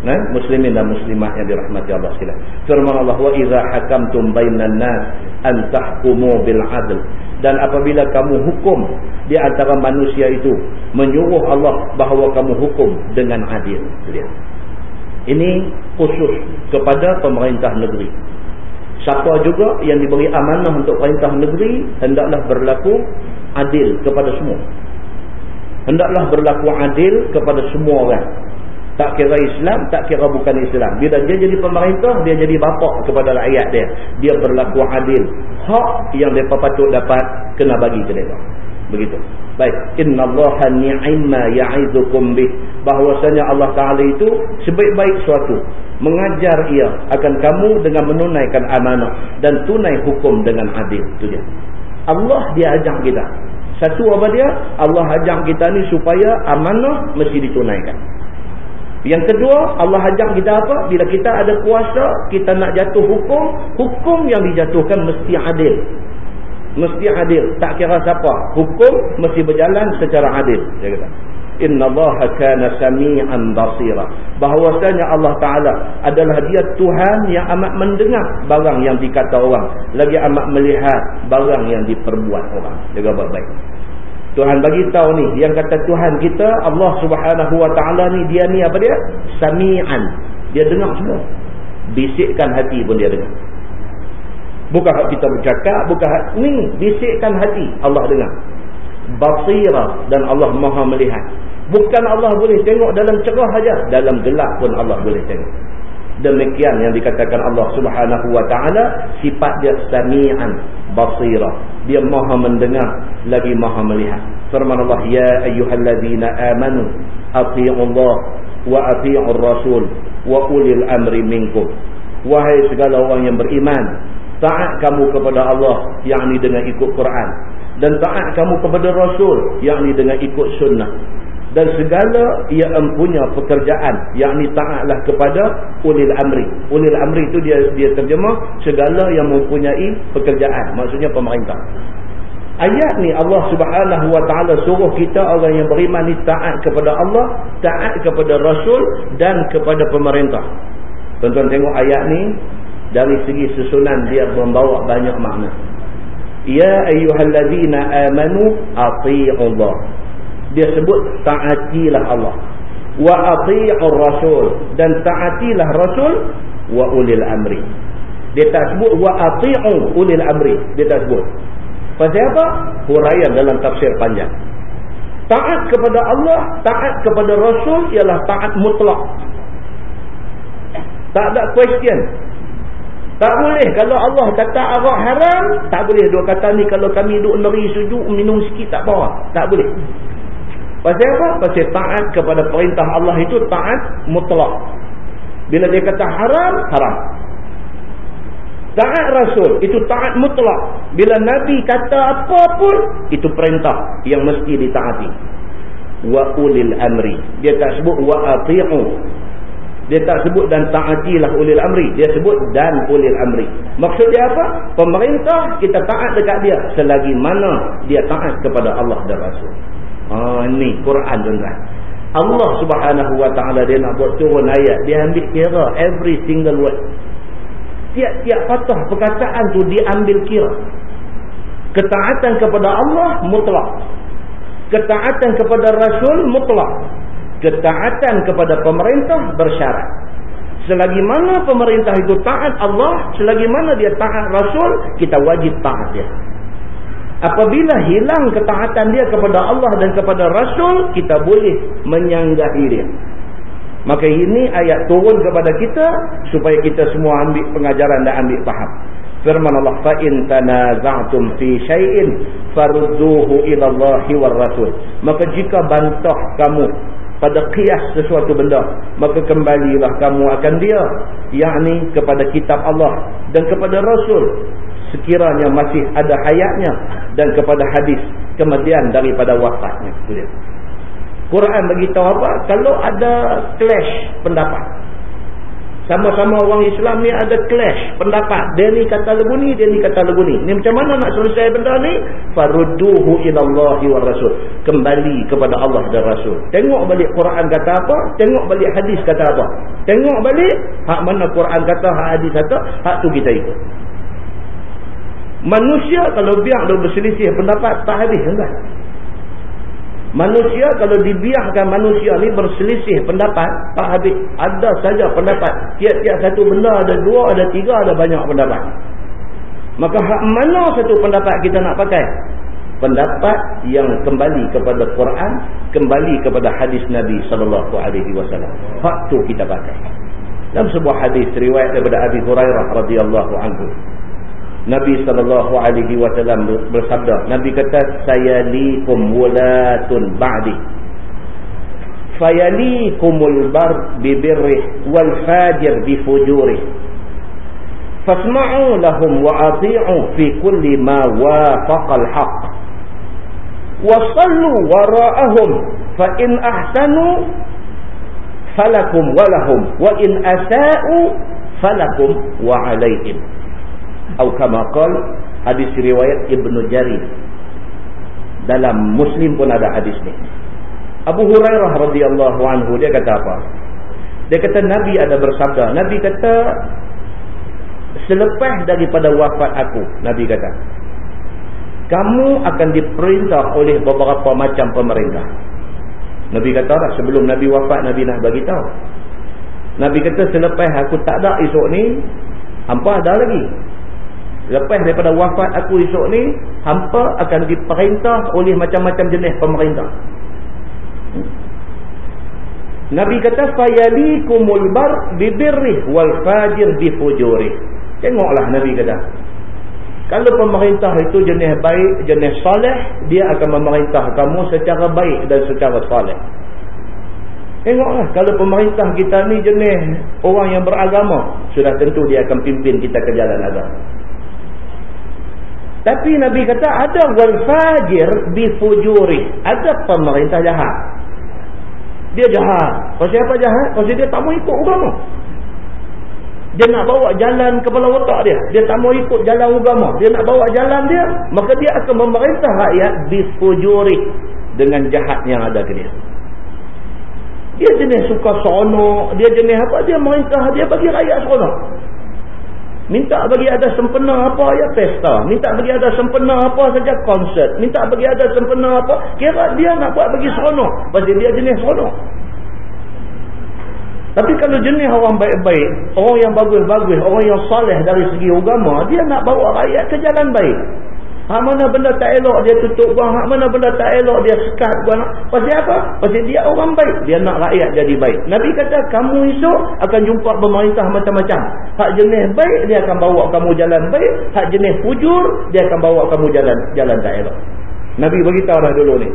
Nah, muslimin dan muslimat yang dirahmati Allah sekalian. Firman Allah wa idza hakamtum bainan nas an tahkumu bil adl. Dan apabila kamu hukum di antara manusia itu menyuruh Allah bahawa kamu hukum dengan adil. Lihat. Ini khusus kepada pemerintah negeri. Siapa juga yang diberi amanah untuk perintah negeri, hendaklah berlaku adil kepada semua. Hendaklah berlaku adil kepada semua orang. Tak kira Islam, tak kira bukan Islam. Bila dia jadi pemerintah, dia jadi bapak kepada rakyat dia. Dia berlaku adil. Hak yang mereka patut dapat, kena bagi ke mereka. Begitu. Baik, innallaha ni'ma ya'idukum bih. Bahwasanya Allah Taala itu sebaik-baik suatu mengajar ia akan kamu dengan menunaikan amanah dan tunai hukum dengan adil. Itu dia. Allah dia ajak kita. Satu apa dia? Allah ajak kita ni supaya amanah mesti ditunaikan. Yang kedua, Allah ajak kita apa? Bila kita ada kuasa, kita nak jatuh hukum, hukum yang dijatuhkan mesti adil mesti adil tak kira siapa. Hukum mesti berjalan secara adil dia kata innallaha kana samian basira. Bahwasanya Allah taala adalah dia Tuhan yang amat mendengar barang yang dikata orang. Lagi amat melihat barang yang diperbuat orang. Jaga baik-baik Tuhan bagi tahu ni yang kata Tuhan kita Allah Subhanahu wa taala ni dia ni apa dia? Samian. Dia dengar semua. Bisikkan hati pun dia dengar Bukan hak kita bercakap, bukan hak ni bisikkan hati Allah dengar. Basirah dan Allah Maha melihat. Bukan Allah boleh tengok dalam cerah saja, dalam gelap pun Allah boleh tengok. Demikian yang dikatakan Allah Subhanahu wa taala, sifat dia samian, basirah. Dia Maha mendengar lagi Maha melihat. Firman Allah, Ya ayyuhalladzina amanu, Allah wa ati'ur rasul, wa ulil amri minkum. Wahai segala orang yang beriman, taat kamu kepada Allah, yakni dengan ikut Quran. Dan taat kamu kepada Rasul, yakni dengan ikut sunnah. Dan segala yang mempunyai pekerjaan, yakni taatlah kepada ulil amri. Ulil amri itu dia dia terjemah, segala yang mempunyai pekerjaan. Maksudnya pemerintah. Ayat ni Allah subhanahu wa ta'ala suruh kita orang yang beriman ni taat kepada Allah, taat kepada Rasul dan kepada pemerintah. Tuan-tuan tengok ayat ni, dari segi susunan dia membawa banyak makna. Ya ayyuhallazina amanu ati'ullah. Dia sebut taatilah Allah. Wa ati'ur rasul. Dan taatilah rasul wa ulil amri. Dia tak sebut wa ati'u ulil amri. Dia tak sebut. Pasal apa? Huraian dalam tafsir panjang. Taat kepada Allah, taat kepada Rasul ialah taat mutlak. Tak ada question. Tak boleh kalau Allah kata arak haram, tak boleh dua kata ni kalau kami duduk neri sujud minum sikit tak apa. Tak boleh. Pasal apa? Pasal taat kepada perintah Allah itu taat mutlak. Bila dia kata haram, haram. Taat Rasul itu taat mutlak. Bila Nabi kata apa pun, itu perintah yang mesti ditaati. Wa ulil amri. Dia tak sebut wa ati'u. Dia tak sebut dan taatilah ulil amri. Dia sebut dan ulil amri. Maksud dia apa? Pemerintah kita taat dekat dia. Selagi mana dia taat kepada Allah dan Rasul. Ah ini Quran tuan-tuan. Allah subhanahu wa ta'ala dia nak buat turun ayat. Dia ambil kira every single word tiap-tiap patah perkataan tu diambil kira. Ketaatan kepada Allah mutlak. Ketaatan kepada Rasul mutlak. Ketaatan kepada pemerintah bersyarat. Selagi mana pemerintah itu taat Allah, selagi mana dia taat Rasul, kita wajib taat dia. Apabila hilang ketaatan dia kepada Allah dan kepada Rasul, kita boleh menyanggahi dia. Maka ini ayat turun kepada kita supaya kita semua ambil pengajaran dan ambil faham. Firman Allah fa in tanaza'tum fi shay'in farudduhu ila Allahi war Rasul. Maka jika bantah kamu pada qiyas sesuatu benda, maka kembalilah kamu akan dia, yakni kepada kitab Allah dan kepada Rasul sekiranya masih ada hayatnya dan kepada hadis kemudian daripada wafatnya. Quran bagi tahu apa? Kalau ada clash pendapat. Sama-sama orang Islam ni ada clash pendapat. Dia ni kata lagu ni, dia ni kata lagu ni. Ni macam mana nak selesai benda ni? Farudduhu ilallahi wa rasul. Kembali kepada Allah dan Rasul. Tengok balik Quran kata apa? Tengok balik hadis kata apa? Tengok balik hak mana Quran kata, hak hadis kata, hak tu kita ikut. Manusia kalau biar dia berselisih pendapat, tak habis. Enggak. Manusia kalau dibiarkan manusia ni berselisih pendapat, tak habis. Ada saja pendapat. Tiap-tiap satu benda ada dua, ada tiga, ada banyak pendapat. Maka hak mana satu pendapat kita nak pakai? Pendapat yang kembali kepada Quran, kembali kepada hadis Nabi sallallahu alaihi wasallam. Hak tu kita pakai. Dalam sebuah hadis riwayat daripada Abi Hurairah radhiyallahu anhu. Nabi sallallahu alaihi wasallam bersabda Nabi kata sayalikum wulatun ba'di. Fayalikumul bar bibirrih wal fajir bifujurih fasma'u lahum wa ati'u fi kulli ma wafaqal haqq. Wa sallu wara'ahum fa in ahsanu falakum walahum wa in asa'u falakum wa alaihim atau kama qal hadis riwayat Ibnu Jarir. Dalam Muslim pun ada hadis ni. Abu Hurairah radhiyallahu anhu dia kata apa? Dia kata Nabi ada bersabda Nabi kata selepas daripada wafat aku Nabi kata kamu akan diperintah oleh beberapa macam pemerintah. Nabi kata tak sebelum Nabi wafat Nabi nak bagi tahu Nabi kata selepas aku tak ada esok ni hampa ada lagi Lepas daripada wafat aku esok ni, hampa akan diperintah oleh macam-macam jenis pemerintah. Nabi kata fayalikumul bar bibirrih wal fajir bifujurih. Tengoklah Nabi kata. Kalau pemerintah itu jenis baik, jenis soleh, dia akan memerintah kamu secara baik dan secara soleh. Tengoklah, kalau pemerintah kita ni jenis orang yang beragama, sudah tentu dia akan pimpin kita ke jalan agama. Tapi Nabi kata ada wal fajir bi fujuri. Ada pemerintah jahat. Dia jahat. Pasal apa jahat? Pasal dia tak mau ikut agama. Dia nak bawa jalan kepala otak dia. Dia tak mau ikut jalan agama. Dia nak bawa jalan dia. Maka dia akan memerintah rakyat bi fujuri. Dengan jahat yang ada ke dia. Dia jenis suka seronok. Dia jenis apa? Dia merintah. Dia bagi rakyat seronok. Minta bagi ada sempena apa ya pesta. Minta bagi ada sempena apa saja konsert. Minta bagi ada sempena apa. Kira dia nak buat bagi seronok. Pasal dia jenis seronok. Tapi kalau jenis orang baik-baik. Orang yang bagus-bagus. Orang yang saleh dari segi agama. Dia nak bawa rakyat ke jalan baik. Hak mana benda tak elok dia tutup buang. Hak mana benda tak elok dia sekat buang. Pasal apa? Pasal dia orang baik. Dia nak rakyat jadi baik. Nabi kata kamu esok akan jumpa pemerintah macam-macam. Hak jenis baik dia akan bawa kamu jalan baik. Hak jenis fujur dia akan bawa kamu jalan jalan tak elok. Nabi beritahu dah dulu ni.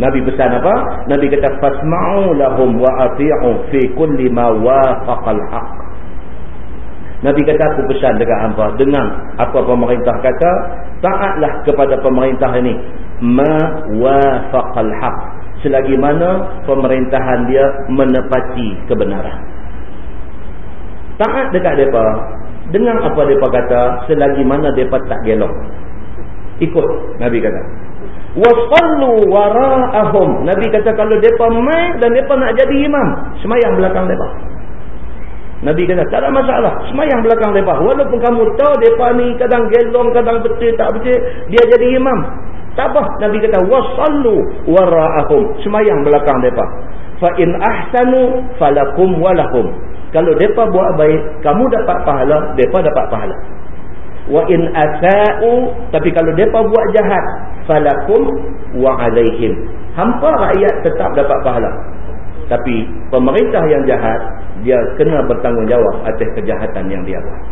Nabi pesan apa? Nabi kata fasma'u lahum wa ati'u fi kulli ma wafaqal haqq. Nabi kata aku pesan dekat hamba dengar apa pemerintah kata taatlah kepada pemerintah ini. Ma wafaqal haq selagi mana pemerintahan dia menepati kebenaran. Taat dekat depa dengar apa depa kata selagi mana depa tak gelok ikut nabi kata. Wasallu wara'ahum. Nabi kata kalau depa mai dan depa nak jadi imam semayang belakang depa Nabi kata, tak ada masalah. Semayang belakang mereka. Walaupun kamu tahu mereka ni kadang gelong, kadang betul, tak betul. Dia jadi imam. Tak apa. Nabi kata, wasallu wara'ahum. Semayang belakang mereka. Fa'in ahsanu falakum walahum. Kalau mereka buat baik, kamu dapat pahala, mereka dapat pahala. Wa'in asa'u. Tapi kalau mereka buat jahat, falakum wa'alaihim. Hampa rakyat tetap dapat pahala. Tapi pemerintah yang jahat, dia kena bertanggungjawab atas kejahatan yang dia buat.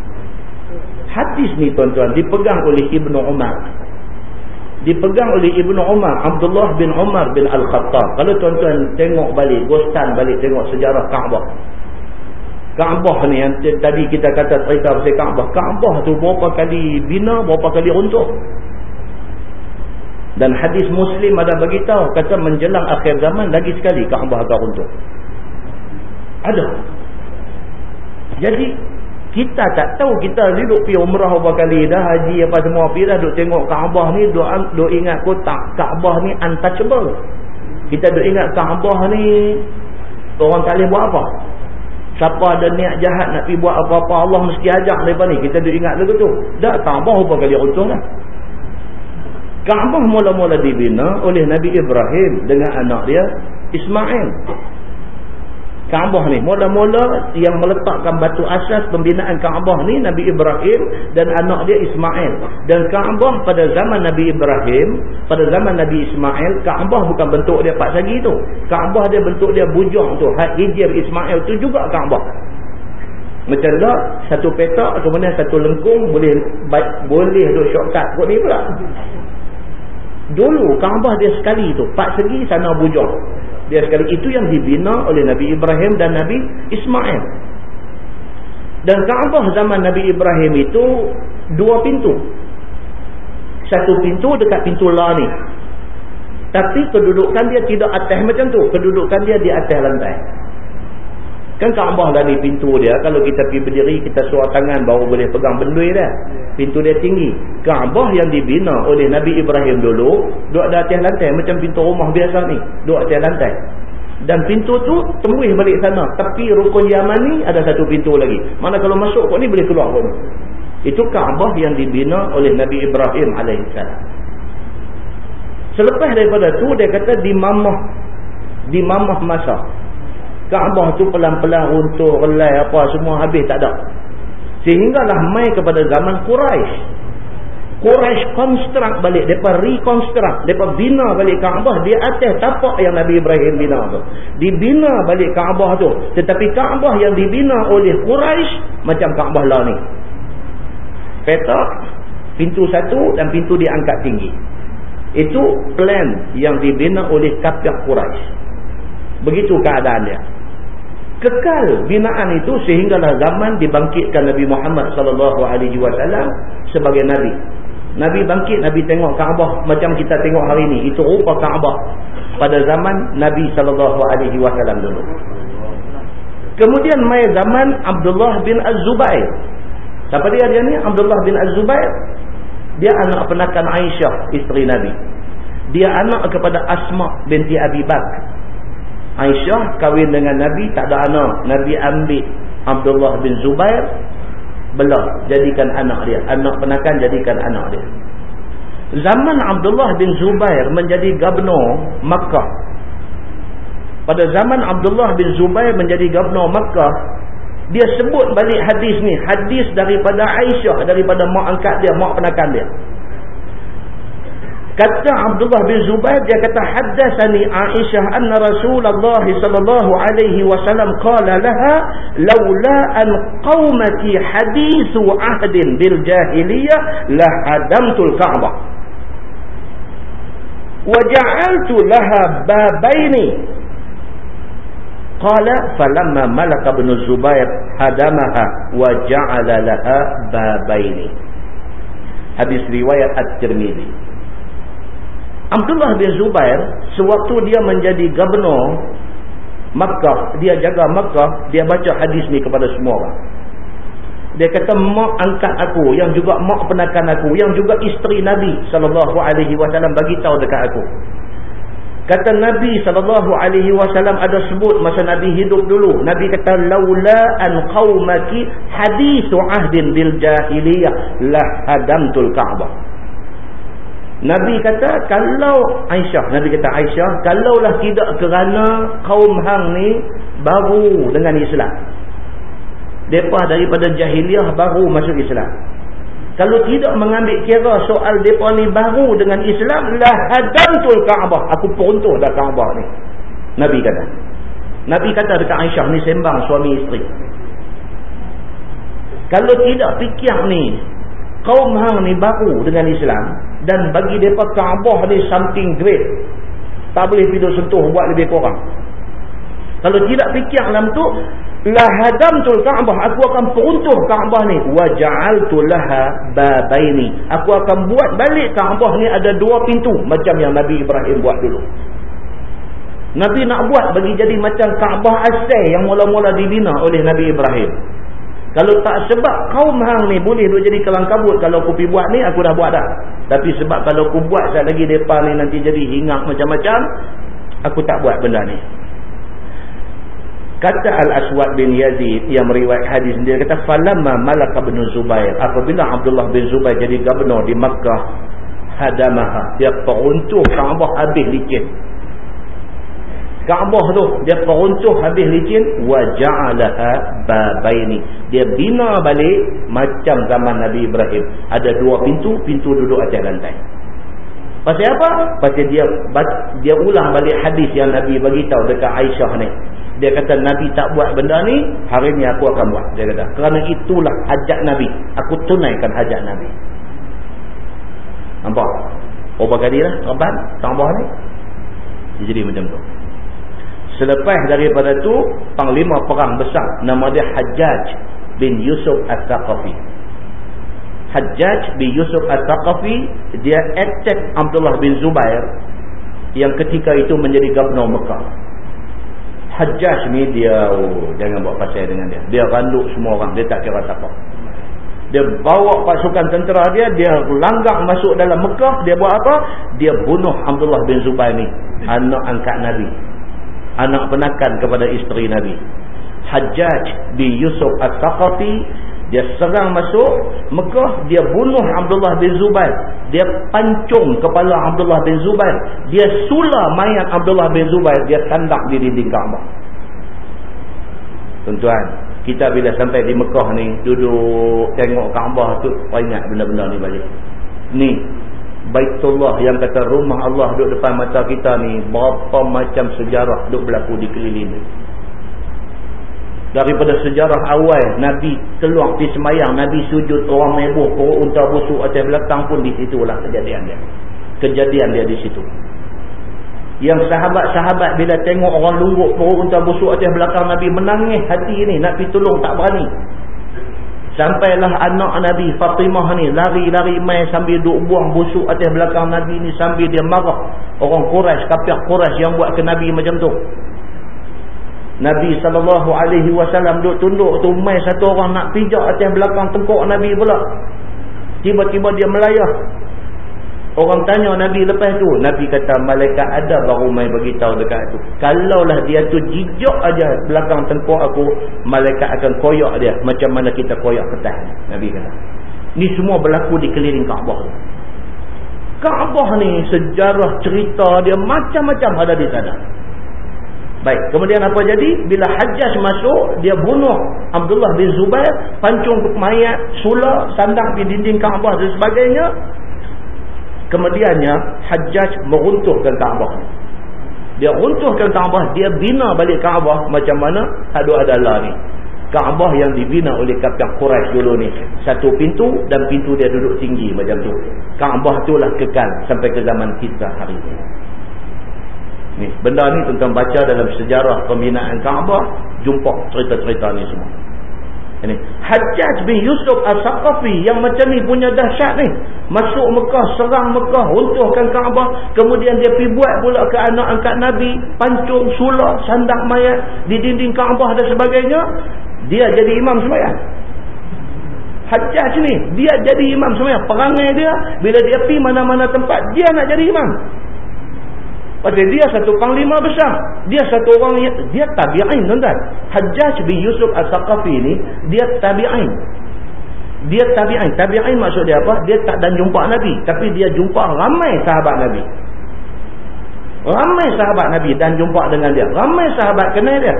Hadis ni tuan-tuan dipegang oleh Ibnu Umar. Dipegang oleh Ibnu Umar, Abdullah bin Umar bin Al-Khattab. Kalau tuan-tuan tengok balik, gostan balik tengok sejarah Kaabah. Kaabah ni yang tadi kita kata cerita pasal Kaabah. Kaabah tu berapa kali bina, berapa kali runtuh. Dan hadis Muslim ada beritahu kata menjelang akhir zaman lagi sekali Kaabah akan runtuh. Ada. Jadi kita tak tahu kita duduk pergi umrah berapa kali dah haji apa semua pergi dah duduk tengok Kaabah ni duduk, ingat kotak Kaabah ni untouchable. Kita duduk ingat Kaabah ni orang tak boleh buat apa. Siapa ada niat jahat nak pergi buat apa-apa Allah mesti ajak daripada ni. Kita duduk ingat lagu tu. Dah Kaabah berapa kali runtuh dah. Kaabah mula-mula dibina oleh Nabi Ibrahim dengan anak dia Ismail. Kaabah ni mula-mula yang meletakkan batu asas pembinaan Kaabah ni Nabi Ibrahim dan anak dia Ismail. Dan Kaabah pada zaman Nabi Ibrahim, pada zaman Nabi Ismail, Kaabah bukan bentuk dia pak sagi tu. Kaabah dia bentuk dia bujang tu. Had Ismail tu juga Kaabah. Macam tak satu petak kemudian satu lengkung boleh boleh duk shortcut kot ni pula. Dulu Kaabah dia sekali tu, pak segi sana bujang dia sekali itu yang dibina oleh Nabi Ibrahim dan Nabi Ismail. Dan Kaabah zaman Nabi Ibrahim itu dua pintu. Satu pintu dekat pintu La ni. Tapi kedudukan dia tidak atas macam tu. Kedudukan dia di atas lantai Kan Kaabah dah ni pintu dia. Kalau kita pergi berdiri, kita suar tangan baru boleh pegang bendui dia. Pintu dia tinggi. Kaabah yang dibina oleh Nabi Ibrahim dulu, duduk di atas lantai. Macam pintu rumah biasa ni. Duduk atas lantai. Dan pintu tu temui balik sana. Tapi rukun Yaman ni ada satu pintu lagi. Mana kalau masuk kot ni boleh keluar ni. Itu Kaabah yang dibina oleh Nabi Ibrahim AS. Selepas daripada tu, dia kata di mamah. Di mamah masa. Kaabah tu pelan-pelan runtuh, relai apa semua habis tak ada. Sehinggalah mai kepada zaman Quraisy. Quraisy construct balik, depa reconstruct, depa bina balik Kaabah di atas tapak yang Nabi Ibrahim bina tu. Dibina balik Kaabah tu. Tetapi Kaabah yang dibina oleh Quraisy macam Kaabah lah ni. Petak Pintu satu dan pintu diangkat tinggi. Itu plan yang dibina oleh kafir Quraisy. Begitu keadaan dia. Kekal binaan itu sehinggalah zaman dibangkitkan Nabi Muhammad sallallahu alaihi wasallam sebagai nabi. Nabi bangkit, Nabi tengok Kaabah macam kita tengok hari ini. Itu rupa Kaabah pada zaman Nabi sallallahu alaihi wasallam dulu. Kemudian mai zaman Abdullah bin Az-Zubair. Siapa dia dia ni? Abdullah bin Az-Zubair. Dia anak penakan Aisyah, isteri Nabi. Dia anak kepada Asma binti Abi Bakr. Aisyah kahwin dengan Nabi, tak ada anak. Nabi ambil Abdullah bin Zubair, belah, jadikan anak dia. Anak penakan jadikan anak dia. Zaman Abdullah bin Zubair menjadi gubernur Makkah. Pada zaman Abdullah bin Zubair menjadi gubernur Makkah, dia sebut balik hadis ni hadis daripada Aisyah daripada mak angkat dia mak penakan dia kata Abdullah bin Zubair dia kata haddatsani Aisyah anna Rasulullah sallallahu alaihi wasallam qala laha laula an qaumati hadithu ahdin bil jahiliyah la hadamtul ka'bah wa ja'altu laha babaini qala falamma malaka ibn zubair hadamaha wa ja'ala laha babaini hadis riwayat at-tirmizi Abdullah bin Zubair sewaktu dia menjadi gubernur Makkah dia jaga Makkah dia baca hadis ni kepada semua orang dia kata mak angkat aku yang juga mak penakan aku yang juga isteri Nabi sallallahu alaihi wasallam bagi tahu dekat aku Kata Nabi SAW ada sebut masa Nabi hidup dulu. Nabi kata, Laula an qawmaki hadithu ahdin bil jahiliyah lah hadamtul ka'bah. Nabi kata, kalau Aisyah, Nabi kata Aisyah, kalaulah tidak kerana kaum hang ni baru dengan Islam. Mereka daripada jahiliyah baru masuk Islam. Kalau tidak mengambil kira soal mereka ni baru dengan Islam, lah hadamtul Kaabah. Aku peruntuh dah Kaabah ni. Nabi kata. Nabi kata dekat Aisyah ni sembang suami isteri. Kalau tidak fikir ni, kaum hang ni baru dengan Islam, dan bagi mereka Kaabah ni something great. Tak boleh tidur sentuh buat lebih kurang. Kalau tidak fikir dalam tu, la hadamtul ka'bah aku akan peruntuh ka'bah ni wa ja'altu laha babaini aku akan buat balik ka'bah ni ada dua pintu macam yang Nabi Ibrahim buat dulu Nabi nak buat bagi jadi macam ka'bah asal yang mula-mula dibina oleh Nabi Ibrahim kalau tak sebab kaum hang ni boleh duk jadi kelang kabut. Kalau aku pergi buat ni aku dah buat dah. Tapi sebab kalau aku buat sekali lagi depa ni nanti jadi hingat macam-macam aku tak buat benda ni. Kata Al-Aswad bin Yazid yang meriwayat hadis dia kata falamma malaka bin Zubair. Apabila Abdullah bin Zubair jadi gubernur di Makkah hadamaha dia peruntuh Kaabah habis licin. Kaabah tu dia peruntuh habis licin wa ja'alaha babaini. Dia bina balik macam zaman Nabi Ibrahim. Ada dua pintu, pintu duduk atas lantai. Pasal apa? Pasal dia dia ulang balik hadis yang Nabi bagi tahu dekat Aisyah ni. Dia kata Nabi tak buat benda ni, hari ni aku akan buat. Dia kata, kerana itulah hajat Nabi. Aku tunaikan hajat Nabi. Nampak? Berapa kali lah, Rabat, tambah ni. Dia jadi macam tu. Selepas daripada tu, panglima perang besar, nama dia Hajjaj bin Yusuf Al-Thaqafi. Hajjaj bin Yusuf Al-Thaqafi, dia attack Abdullah bin Zubair, yang ketika itu menjadi gubernur Mekah. Hajjaj ni dia oh, jangan buat pasal dengan dia. Dia randuk semua orang, dia tak kira apa. Dia bawa pasukan tentera dia, dia langgar masuk dalam Mekah, dia buat apa? Dia bunuh Abdullah bin Zubair ni, anak angkat Nabi. Anak penakan kepada isteri Nabi. Hajjaj bin Yusuf At-Taqafi dia serang masuk Mekah, dia bunuh Abdullah bin Zubair. Dia pancung kepala Abdullah bin Zubair. Dia sula mayat Abdullah bin Zubair, dia tandak di dinding Kaabah. Tuan-tuan, kita bila sampai di Mekah ni, duduk tengok Kaabah tu, ingat benda-benda ni balik. Ni, Baitullah yang kata rumah Allah duduk depan mata kita ni, berapa macam sejarah duduk berlaku di keliling. Ni. daripada sejarah awal Nabi keluar di semayang Nabi sujud orang mebuh perut unta busuk atas belakang pun di situlah kejadian dia. Kejadian dia di situ. Yang sahabat-sahabat bila tengok orang lungguk perut unta busuk atas belakang Nabi menangis hati ini nak pergi tolong tak berani sampailah anak Nabi Fatimah ni lari-lari main sambil duk buang busuk atas belakang Nabi ni sambil dia marah orang Quraisy kapiak Quraisy yang buat ke Nabi macam tu Nabi SAW duduk tunduk tu mai satu orang nak pijak atas belakang tengkok Nabi pula. Tiba-tiba dia melayah. Orang tanya Nabi lepas tu. Nabi kata malaikat ada baru mai beritahu dekat tu. Kalaulah dia tu jijak aja belakang tengkok aku. Malaikat akan koyak dia. Macam mana kita koyak ketah. Nabi kata. Ni semua berlaku di keliling Kaabah. Kaabah ni sejarah cerita dia macam-macam ada di sana. Baik, kemudian apa jadi? Bila Hajjaj masuk, dia bunuh Abdullah bin Zubair, pancung mayat, sula, sandang di dinding Kaabah dan sebagainya. Kemudiannya, Hajjaj meruntuhkan Kaabah. Dia runtuhkan Kaabah, dia bina balik Kaabah macam mana? Aduh adalah ni. Kaabah yang dibina oleh kapiak Quraisy dulu ni. Satu pintu dan pintu dia duduk tinggi macam tu. Kaabah itulah kekal sampai ke zaman kita hari ini. Ni, benda ni tentang baca dalam sejarah pembinaan Kaabah, jumpa cerita-cerita ni semua. Ini Hajjaj bin Yusuf As-Saqafi yang macam ni punya dahsyat ni. Masuk Mekah, serang Mekah, runtuhkan Kaabah, kemudian dia pergi buat pula ke anak angkat Nabi, pancung, sulak, sandang mayat di dinding Kaabah dan sebagainya. Dia jadi imam sembahyang. Hajjaj ni, dia jadi imam sembahyang. Perangai dia bila dia pergi mana-mana tempat, dia nak jadi imam. Pasal dia satu panglima besar. Dia satu orang yang, dia tabi'in tuan-tuan. Hajjaj bin Yusuf Al-Saqafi ni, dia tabi'in. Dia tabi'in. Tabi'in maksud dia apa? Dia tak dan jumpa Nabi. Tapi dia jumpa ramai sahabat Nabi. Ramai sahabat Nabi dan jumpa dengan dia. Ramai sahabat kenal dia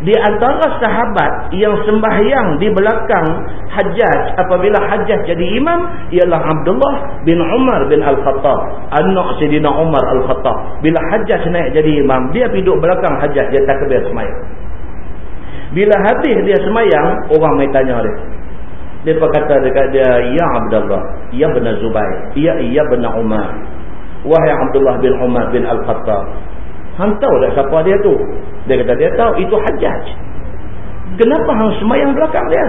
di antara sahabat yang sembahyang di belakang Hajjaj apabila Hajjaj jadi imam ialah Abdullah bin Umar bin Al-Khattab. Anak Sayyidina Umar Al-Khattab. Bila Hajjaj naik jadi imam dia duduk belakang Hajjaj dia takbir semayang. Bila habis dia semayang orang mai tanya dia. Dia berkata dekat dia Ya Abdullah Ya benar Zubair Ya Ya benar Umar. Wahai Abdullah bin Umar bin Al-Khattab Hang tahu tak siapa dia tu? Dia kata dia tahu itu Hajjaj. Kenapa hang semayang belakang dia?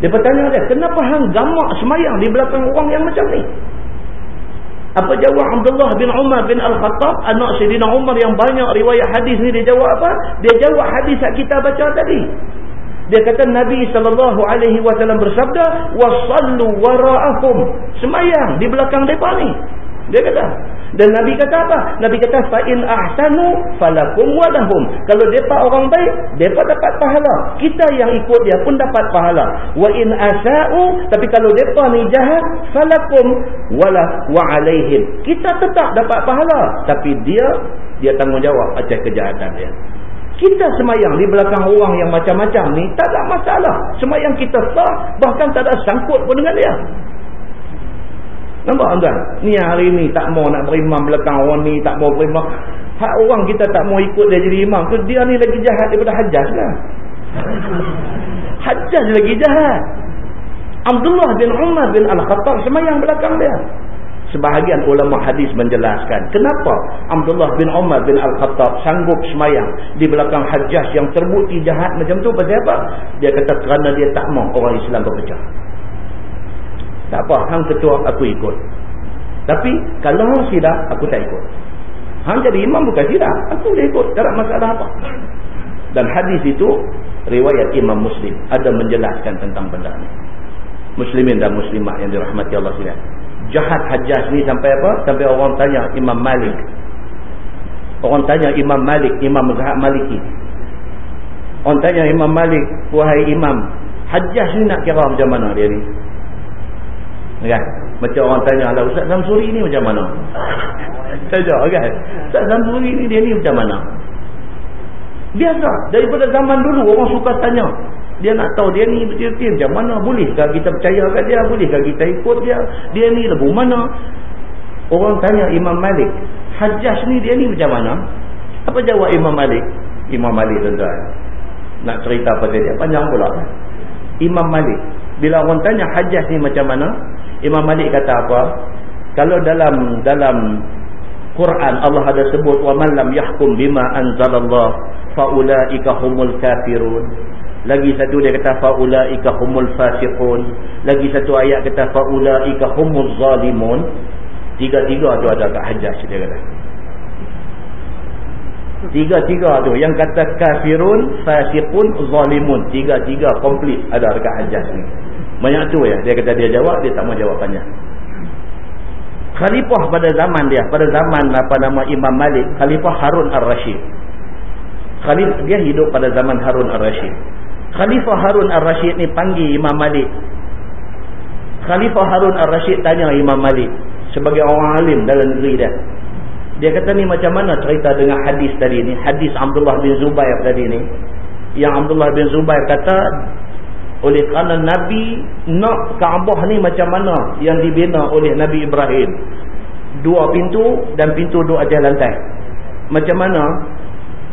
Dia bertanya dia, kenapa hang gamak semayang di belakang orang yang macam ni? Apa jawab Abdullah bin Umar bin Al-Khattab, anak Sayyidina Umar yang banyak riwayat hadis ni dia jawab apa? Dia jawab hadis yang kita baca tadi. Dia kata Nabi sallallahu alaihi wasallam bersabda, "Wasallu wara'ahum." Semayang di belakang depa ni. Dia kata, dan Nabi kata apa? Nabi kata fa in ahsanu falakum wa lahum. Kalau depa orang baik, depa dapat pahala. Kita yang ikut dia pun dapat pahala. Wa in asa'u, tapi kalau depa ni jahat, falakum wala wa alaihim. Kita tetap dapat pahala, tapi dia dia tanggungjawab atas kejahatan dia. Kita semayang di belakang orang yang macam-macam ni tak ada masalah. Semayang kita sah, bahkan tak ada sangkut pun dengan dia. Nampak tuan? Ni hari ni tak mau nak berimam belakang orang ni, tak mau berimam. Hak orang kita tak mau ikut dia jadi imam tu, dia ni lagi jahat daripada Hajjaj lah. Hajjaj lagi jahat. Abdullah bin Umar bin Al-Khattab semayang belakang dia. Sebahagian ulama hadis menjelaskan kenapa Abdullah bin Umar bin Al-Khattab sanggup semayang di belakang Hajjaj yang terbukti jahat macam tu pasal apa? Dia kata kerana dia tak mau orang Islam berpecah. Tak apa, hang ketua aku ikut. Tapi kalau hang silap, aku tak ikut. Hang jadi imam bukan silap, aku boleh ikut. Tak ada masalah apa. Dan hadis itu, riwayat Imam Muslim ada menjelaskan tentang benda ini. Muslimin dan muslimat yang dirahmati Allah SWT. Jahat hajjaj ni sampai apa? Sampai orang tanya Imam Malik. Orang tanya Imam Malik, Imam Zahab Maliki. Orang tanya Imam Malik, wahai Imam, hajjaj ni nak kira macam mana dia ni? Kan? Macam orang tanya lah Ustaz Zamsuri ni macam mana? Saja kan? Ustaz Zamsuri ni dia ni macam mana? Biasa. Daripada zaman dulu orang suka tanya. Dia nak tahu dia ni betul-betul macam mana. Bolehkah kita percaya kat dia? Bolehkah kita ikut dia? Dia ni lebu mana? Orang tanya Imam Malik Hajjaj ni dia ni macam mana? Apa jawab Imam Malik? Imam Malik tuan-tuan nak cerita pasal dia. Panjang pula. Imam Malik bila orang tanya hajjah ni macam mana Imam Malik kata apa? Kalau dalam dalam Quran Allah ada sebut wa man lam yahkum bima anzalallah faulaika humul kafirun. Lagi satu dia kata faulaika humul fasiqun. Lagi satu ayat kata faulaika humuz zalimun. Tiga-tiga tu ada kat hajjah dia kata. Tiga-tiga tu yang kata kafirun, fasiqun, zalimun. Tiga-tiga komplit ada dekat hajjah ni. Banyak tu ya. Dia kata dia jawab, dia tak mau jawab banyak. Khalifah pada zaman dia, pada zaman apa nama Imam Malik, Khalifah Harun Ar-Rashid. Khalifah dia hidup pada zaman Harun Ar-Rashid. Khalifah Harun Ar-Rashid ni panggil Imam Malik. Khalifah Harun Ar-Rashid tanya Imam Malik sebagai orang alim dalam negeri dia. Dia kata ni macam mana cerita dengan hadis tadi ni. Hadis Abdullah bin Zubair tadi ni. Yang Abdullah bin Zubair kata. Oleh kerana Nabi nak Kaabah ni macam mana yang dibina oleh Nabi Ibrahim. Dua pintu dan pintu dua atas lantai. Macam mana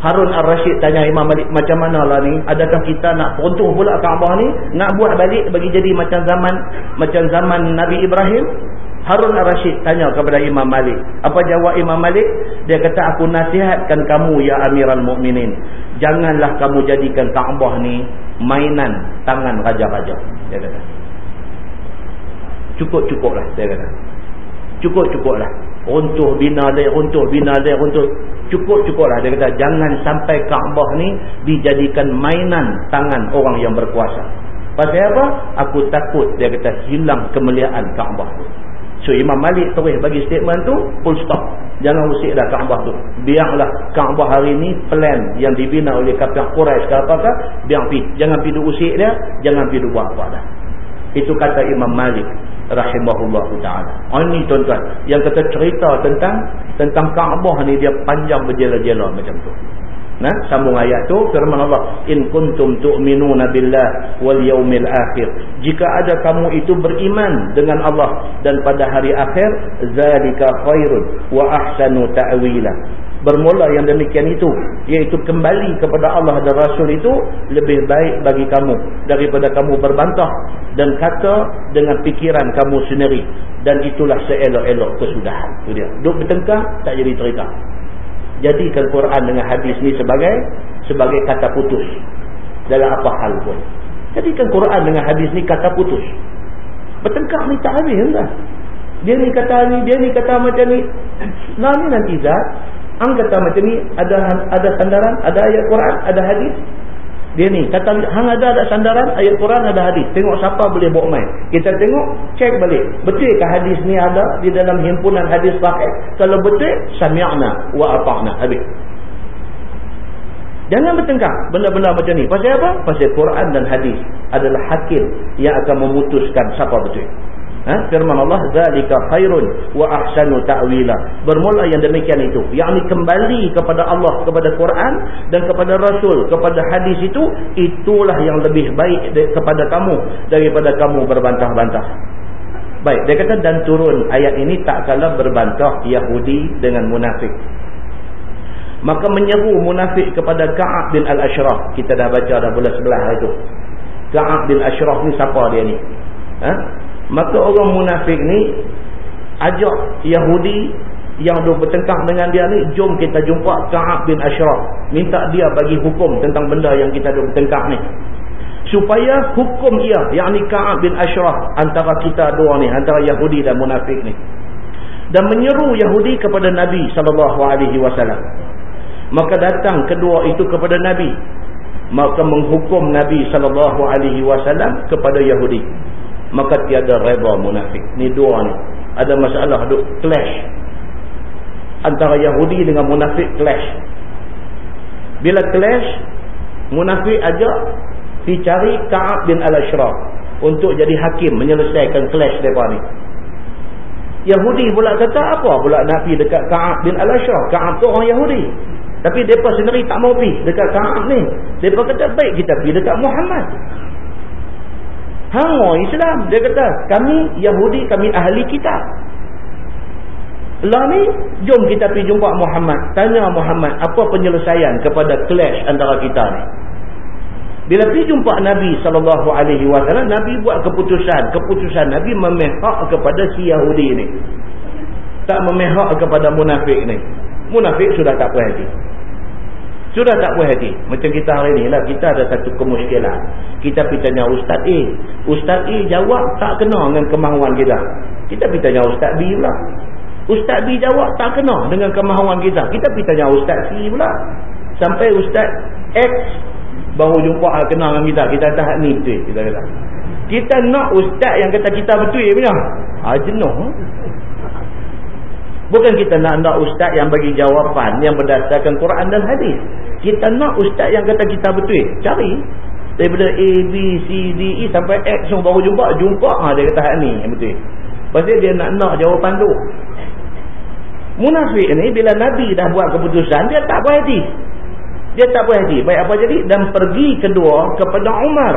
Harun Ar-Rashid tanya Imam Malik macam mana lah ni. Adakah kita nak peruntuh pula Kaabah ni. Nak buat balik bagi jadi macam zaman macam zaman Nabi Ibrahim. Harun al-Rashid tanya kepada Imam Malik. Apa jawab Imam Malik? Dia kata aku nasihatkan kamu ya Amiral Mukminin. Janganlah kamu jadikan Kaabah ni mainan tangan raja-raja. Dia kata. Cukup-cukuplah dia kata. Cukup-cukuplah. Runtuh bina dia, runtuh bina dia, runtuh. Cukup-cukuplah dia kata. Jangan sampai Kaabah ni dijadikan mainan tangan orang yang berkuasa. Pasal apa? Aku takut dia kata hilang kemuliaan Kaabah tu. So Imam Malik terus bagi statement tu full stop. Jangan usik dah Kaabah tu. Biarlah Kaabah hari ni plan yang dibina oleh kafir Quraisy ke apakah, biar pi. Jangan pi usik dia, jangan pi buat apa dah. Itu kata Imam Malik rahimahullah taala. Oh, ini tuan-tuan yang kata cerita tentang tentang Kaabah ni dia panjang berjela-jela macam tu. Nah, sambung ayat tu firman Allah, "In kuntum tu'minuna billah wal yaumil akhir." Jika ada kamu itu beriman dengan Allah dan pada hari akhir, zalika khairun wa ahsanu ta'wila. Bermula yang demikian itu, iaitu kembali kepada Allah dan Rasul itu lebih baik bagi kamu daripada kamu berbantah dan kata dengan fikiran kamu sendiri dan itulah seelok-elok kesudahan. Itu dia. Duk bertengkar tak jadi cerita jadikan Quran dengan hadis ni sebagai sebagai kata putus. Dalam apa hal pun. Jadikan Quran dengan hadis ni kata putus. Bertengkar ni tak habis lah dia ni kata ni dia ni kata macam ni. Nah ni nanti zat. Ang kata macam ni ada ada sandaran ada ayat Quran ada hadis dia ni kata hang ada ada sandaran ayat Quran ada hadis. Tengok siapa boleh bawa main. Kita tengok cek balik. Betul ke hadis ni ada di dalam himpunan hadis sahih? Kalau betul sami'na wa ata'na. Habis. Jangan bertengkar benda-benda macam ni. Pasal apa? Pasal Quran dan hadis adalah hakim yang akan memutuskan siapa betul Ha? firman Allah zalika khairun wa ahsanu ta'wila. Bermula yang demikian itu. Yakni kembali kepada Allah kepada Quran dan kepada Rasul kepada hadis itu itulah yang lebih baik kepada kamu daripada kamu berbantah-bantah. Baik dia kata dan turun ayat ini tak kala berbantah Yahudi dengan munafik. Maka menyeru munafik kepada Ka'ab bin Al-Ashraf. Kita dah baca dah bulan sebelah itu. Ka'ab bin Ashraf ni siapa dia ni? Ha? Maka orang munafik ni ajak Yahudi yang duk bertengkar dengan dia ni, jom kita jumpa Ka'ab bin Ashraf. Minta dia bagi hukum tentang benda yang kita duk bertengkar ni. Supaya hukum ia, yakni Ka'ab bin Ashraf antara kita dua ni, antara Yahudi dan munafik ni. Dan menyeru Yahudi kepada Nabi SAW. Maka datang kedua itu kepada Nabi. Maka menghukum Nabi SAW kepada Yahudi maka tiada reba munafik. Ni dua ni. Ada masalah duk clash. Antara Yahudi dengan munafik clash. Bila clash munafik ajak pergi cari Ka'ab bin Al-Ashraf untuk jadi hakim menyelesaikan clash mereka ni. Yahudi pula kata apa pula nak pergi dekat Ka'ab bin Al-Ashraf Ka'ab tu orang Yahudi. Tapi mereka sendiri tak mau pergi dekat Ka'ab ni. Mereka kata baik kita pergi dekat Muhammad Hango Islam. Dia kata, kami Yahudi, kami ahli kita. Lah ni, jom kita pergi jumpa Muhammad. Tanya Muhammad, apa penyelesaian kepada clash antara kita ni? Bila pergi jumpa Nabi SAW, Nabi buat keputusan. Keputusan Nabi memihak kepada si Yahudi ni. Tak memihak kepada munafik ni. Munafik sudah tak puas hati. Sudah tak puas hati. Macam kita hari ni lah. Kita ada satu kemuskilan. Kita pergi tanya Ustaz A. Ustaz A jawab tak kena dengan kemahuan kita. Kita pergi tanya Ustaz B pula. Ustaz B jawab tak kena dengan kemahuan kita. Kita pergi tanya Ustaz C pula. Sampai Ustaz X baru jumpa hal kenal dengan kita. Kita tahan ni betul. Kita kata. Kita nak Ustaz yang kata kita betul punya. Ha, jenuh. Bukan kita nak nak Ustaz yang bagi jawapan yang berdasarkan Quran dan hadis. Kita nak Ustaz yang kata kita betul. Cari. Daripada A, B, C, D, E sampai X semua baru jumpa. Jumpa ha, dia kata ni yang betul. Pasal dia nak nak jawapan tu. Munafik ni bila Nabi dah buat keputusan dia tak berhati. Dia tak berhati. Baik apa jadi dan pergi kedua kepada Umar.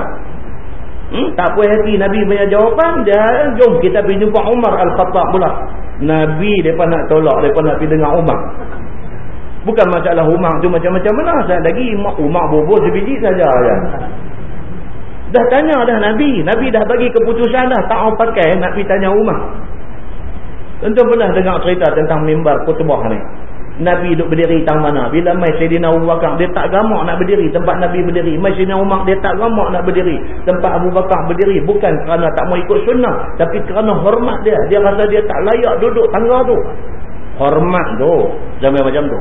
Hmm? Tak berhati Nabi punya jawapan dia jom kita pergi jumpa Umar Al-Khattab pula. Nabi depa nak tolak depa nak pergi dengar Umar. Bukan masalah Umar tu macam-macam mana. Saya lagi Umar bobo sebiji saja ya. Dah tanya dah Nabi. Nabi dah bagi keputusan dah. Tak mau pakai nak pergi tanya Umar. Tentu pernah dengar cerita tentang mimbar kutubah ni. Nabi duduk berdiri tang mana. Bila mai Sayyidina Abu Bakar, dia tak gamak nak berdiri tempat Nabi berdiri. Mai Sayyidina Umar, dia tak gamak nak berdiri tempat Abu Bakar berdiri. Bukan kerana tak mau ikut sunnah. Tapi kerana hormat dia. Dia rasa dia tak layak duduk tangga tu. Hormat tu. Sampai macam tu.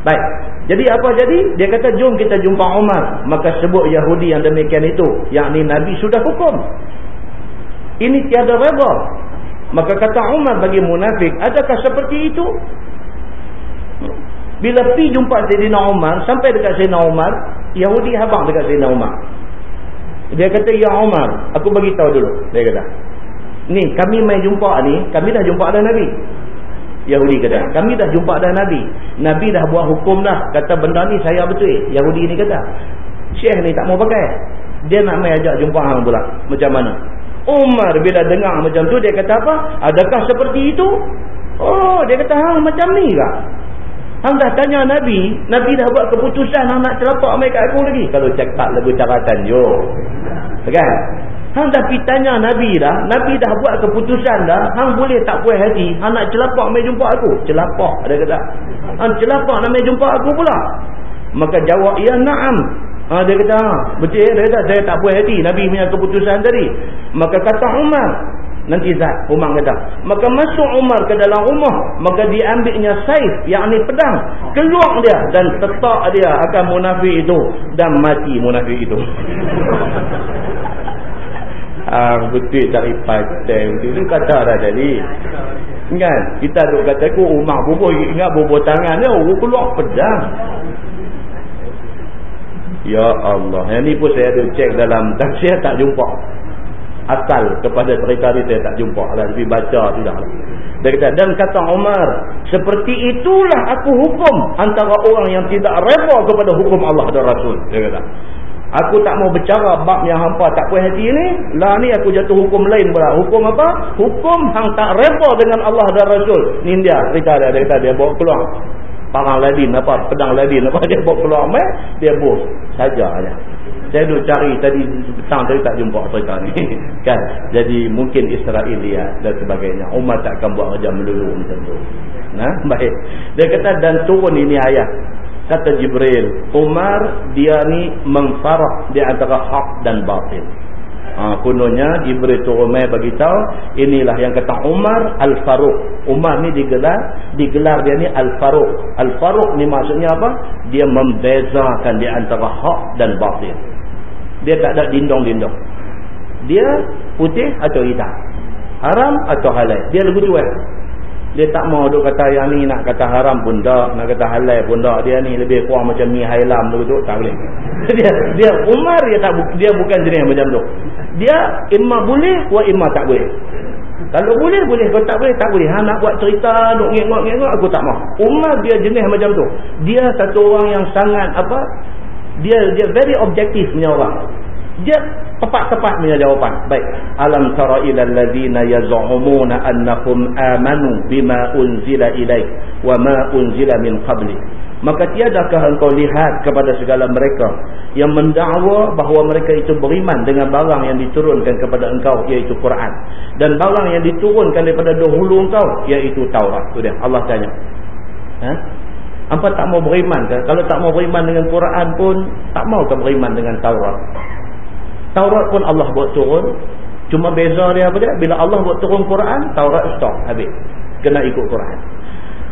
Baik. Jadi apa jadi? Dia kata, jom kita jumpa Umar. Maka sebut Yahudi yang demikian itu. Yang ni Nabi sudah hukum. Ini tiada reba. Maka kata Umar bagi munafik, adakah seperti itu? Bila pi jumpa Sayyidina Umar, sampai dekat Sayyidina Umar, Yahudi habang dekat Sayyidina Umar. Dia kata, Ya Umar, aku bagi tahu dulu. Dia kata, ni kami mai jumpa ni, kami dah jumpa ada Nabi. Yahudi kata, kami dah jumpa ada Nabi. Nabi dah buat hukum dah. Kata benda ni saya betul. Yahudi ni kata, Syekh ni tak mau pakai. Dia nak mai ajak jumpa hang pula. Macam mana? Umar bila dengar macam tu dia kata apa? Adakah seperti itu? Oh, dia kata hang macam ni kah? Hang dah tanya Nabi, Nabi dah buat keputusan hang nak celapak mai kat aku lagi. Kalau cakap lagu caratan yo. Kan? Hang dah pergi tanya Nabi dah, Nabi dah buat keputusan dah, hang boleh tak puas hati, hang nak celapak mai jumpa aku. Celapak dia kata. Hang celapak nak mai jumpa aku pula. Maka jawab, "Ya na'am." Ha, dia kata, ha, betul dia kata, saya tak puas hati Nabi punya keputusan tadi. Maka kata Umar, nanti Zat, Umar kata, maka masuk Umar ke dalam rumah, maka diambilnya saif, yakni pedang, keluar dia dan tetak dia akan munafik itu dan mati munafik itu. Ah, betul cari patai betul tu kata dah tadi kan kita duk kata aku Umar bubuh ingat bubuh tangan dia oh, keluar pedang Ya Allah. Yang ni pun saya ada cek dalam tafsir tak jumpa. Asal kepada cerita ni saya tak jumpa lah. Tapi baca sudah. Dia kata, dan kata Umar, seperti itulah aku hukum antara orang yang tidak reba kepada hukum Allah dan Rasul. Dia kata. Aku tak mau bercara bab yang hampa tak puas hati ni. Lah ni aku jatuh hukum lain pula. Hukum apa? Hukum hang tak reba dengan Allah dan Rasul. Ni dia cerita dia. Dia kata dia bawa keluar parang ladin apa pedang ladin apa dia bawa keluar mai dia bos saja aja saya duk cari tadi petang tadi tak jumpa cerita ni kan jadi mungkin Israelia dan sebagainya umat tak akan buat kerja melulu macam tu nah baik dia kata dan turun ini ayat kata Jibril Umar dia ni mengfarah di antara hak dan batil Ha, kononnya diberi turunai bagi tahu inilah yang kata Umar Al-Faruq. Umar ni digelar, digelar dia ni Al-Faruq. Al-Faruq ni maksudnya apa? Dia membezakan di antara hak dan batil. Dia tak ada dindong-dindong. Dia putih atau hitam. Haram atau halal. Dia lebih tua. Dia tak mau duk kata yang ni nak kata haram pun tak, nak kata halal pun tak. Dia ni lebih kurang macam mi hailam tu tu tak boleh. dia dia Umar dia tak dia bukan jenis macam tu. Dia imma boleh wa imma tak boleh. Kalau boleh boleh, kalau tak boleh tak boleh. Ha nak buat cerita nak ngengok-ngengok aku tak mau. Umar dia jenis macam tu. Dia satu orang yang sangat apa? Dia dia very objektif punya orang. Dia tepat-tepat punya jawapan. Baik. Alam tara ila allazina yaz'umuna annahum amanu bima unzila ilaik wa ma unzila min qabli. Maka tiadakah engkau lihat kepada segala mereka yang mendakwa bahawa mereka itu beriman dengan barang yang diturunkan kepada engkau iaitu Quran. Dan barang yang diturunkan daripada dahulu engkau iaitu Taurat. Itu dia. Allah tanya. Ha? Apa tak mau beriman ke? Kalau tak mau beriman dengan Quran pun, tak mau ke beriman dengan Taurat? Taurat pun Allah buat turun. Cuma beza dia apa dia? Bila Allah buat turun Quran, Taurat stop. Habis. Kena ikut Quran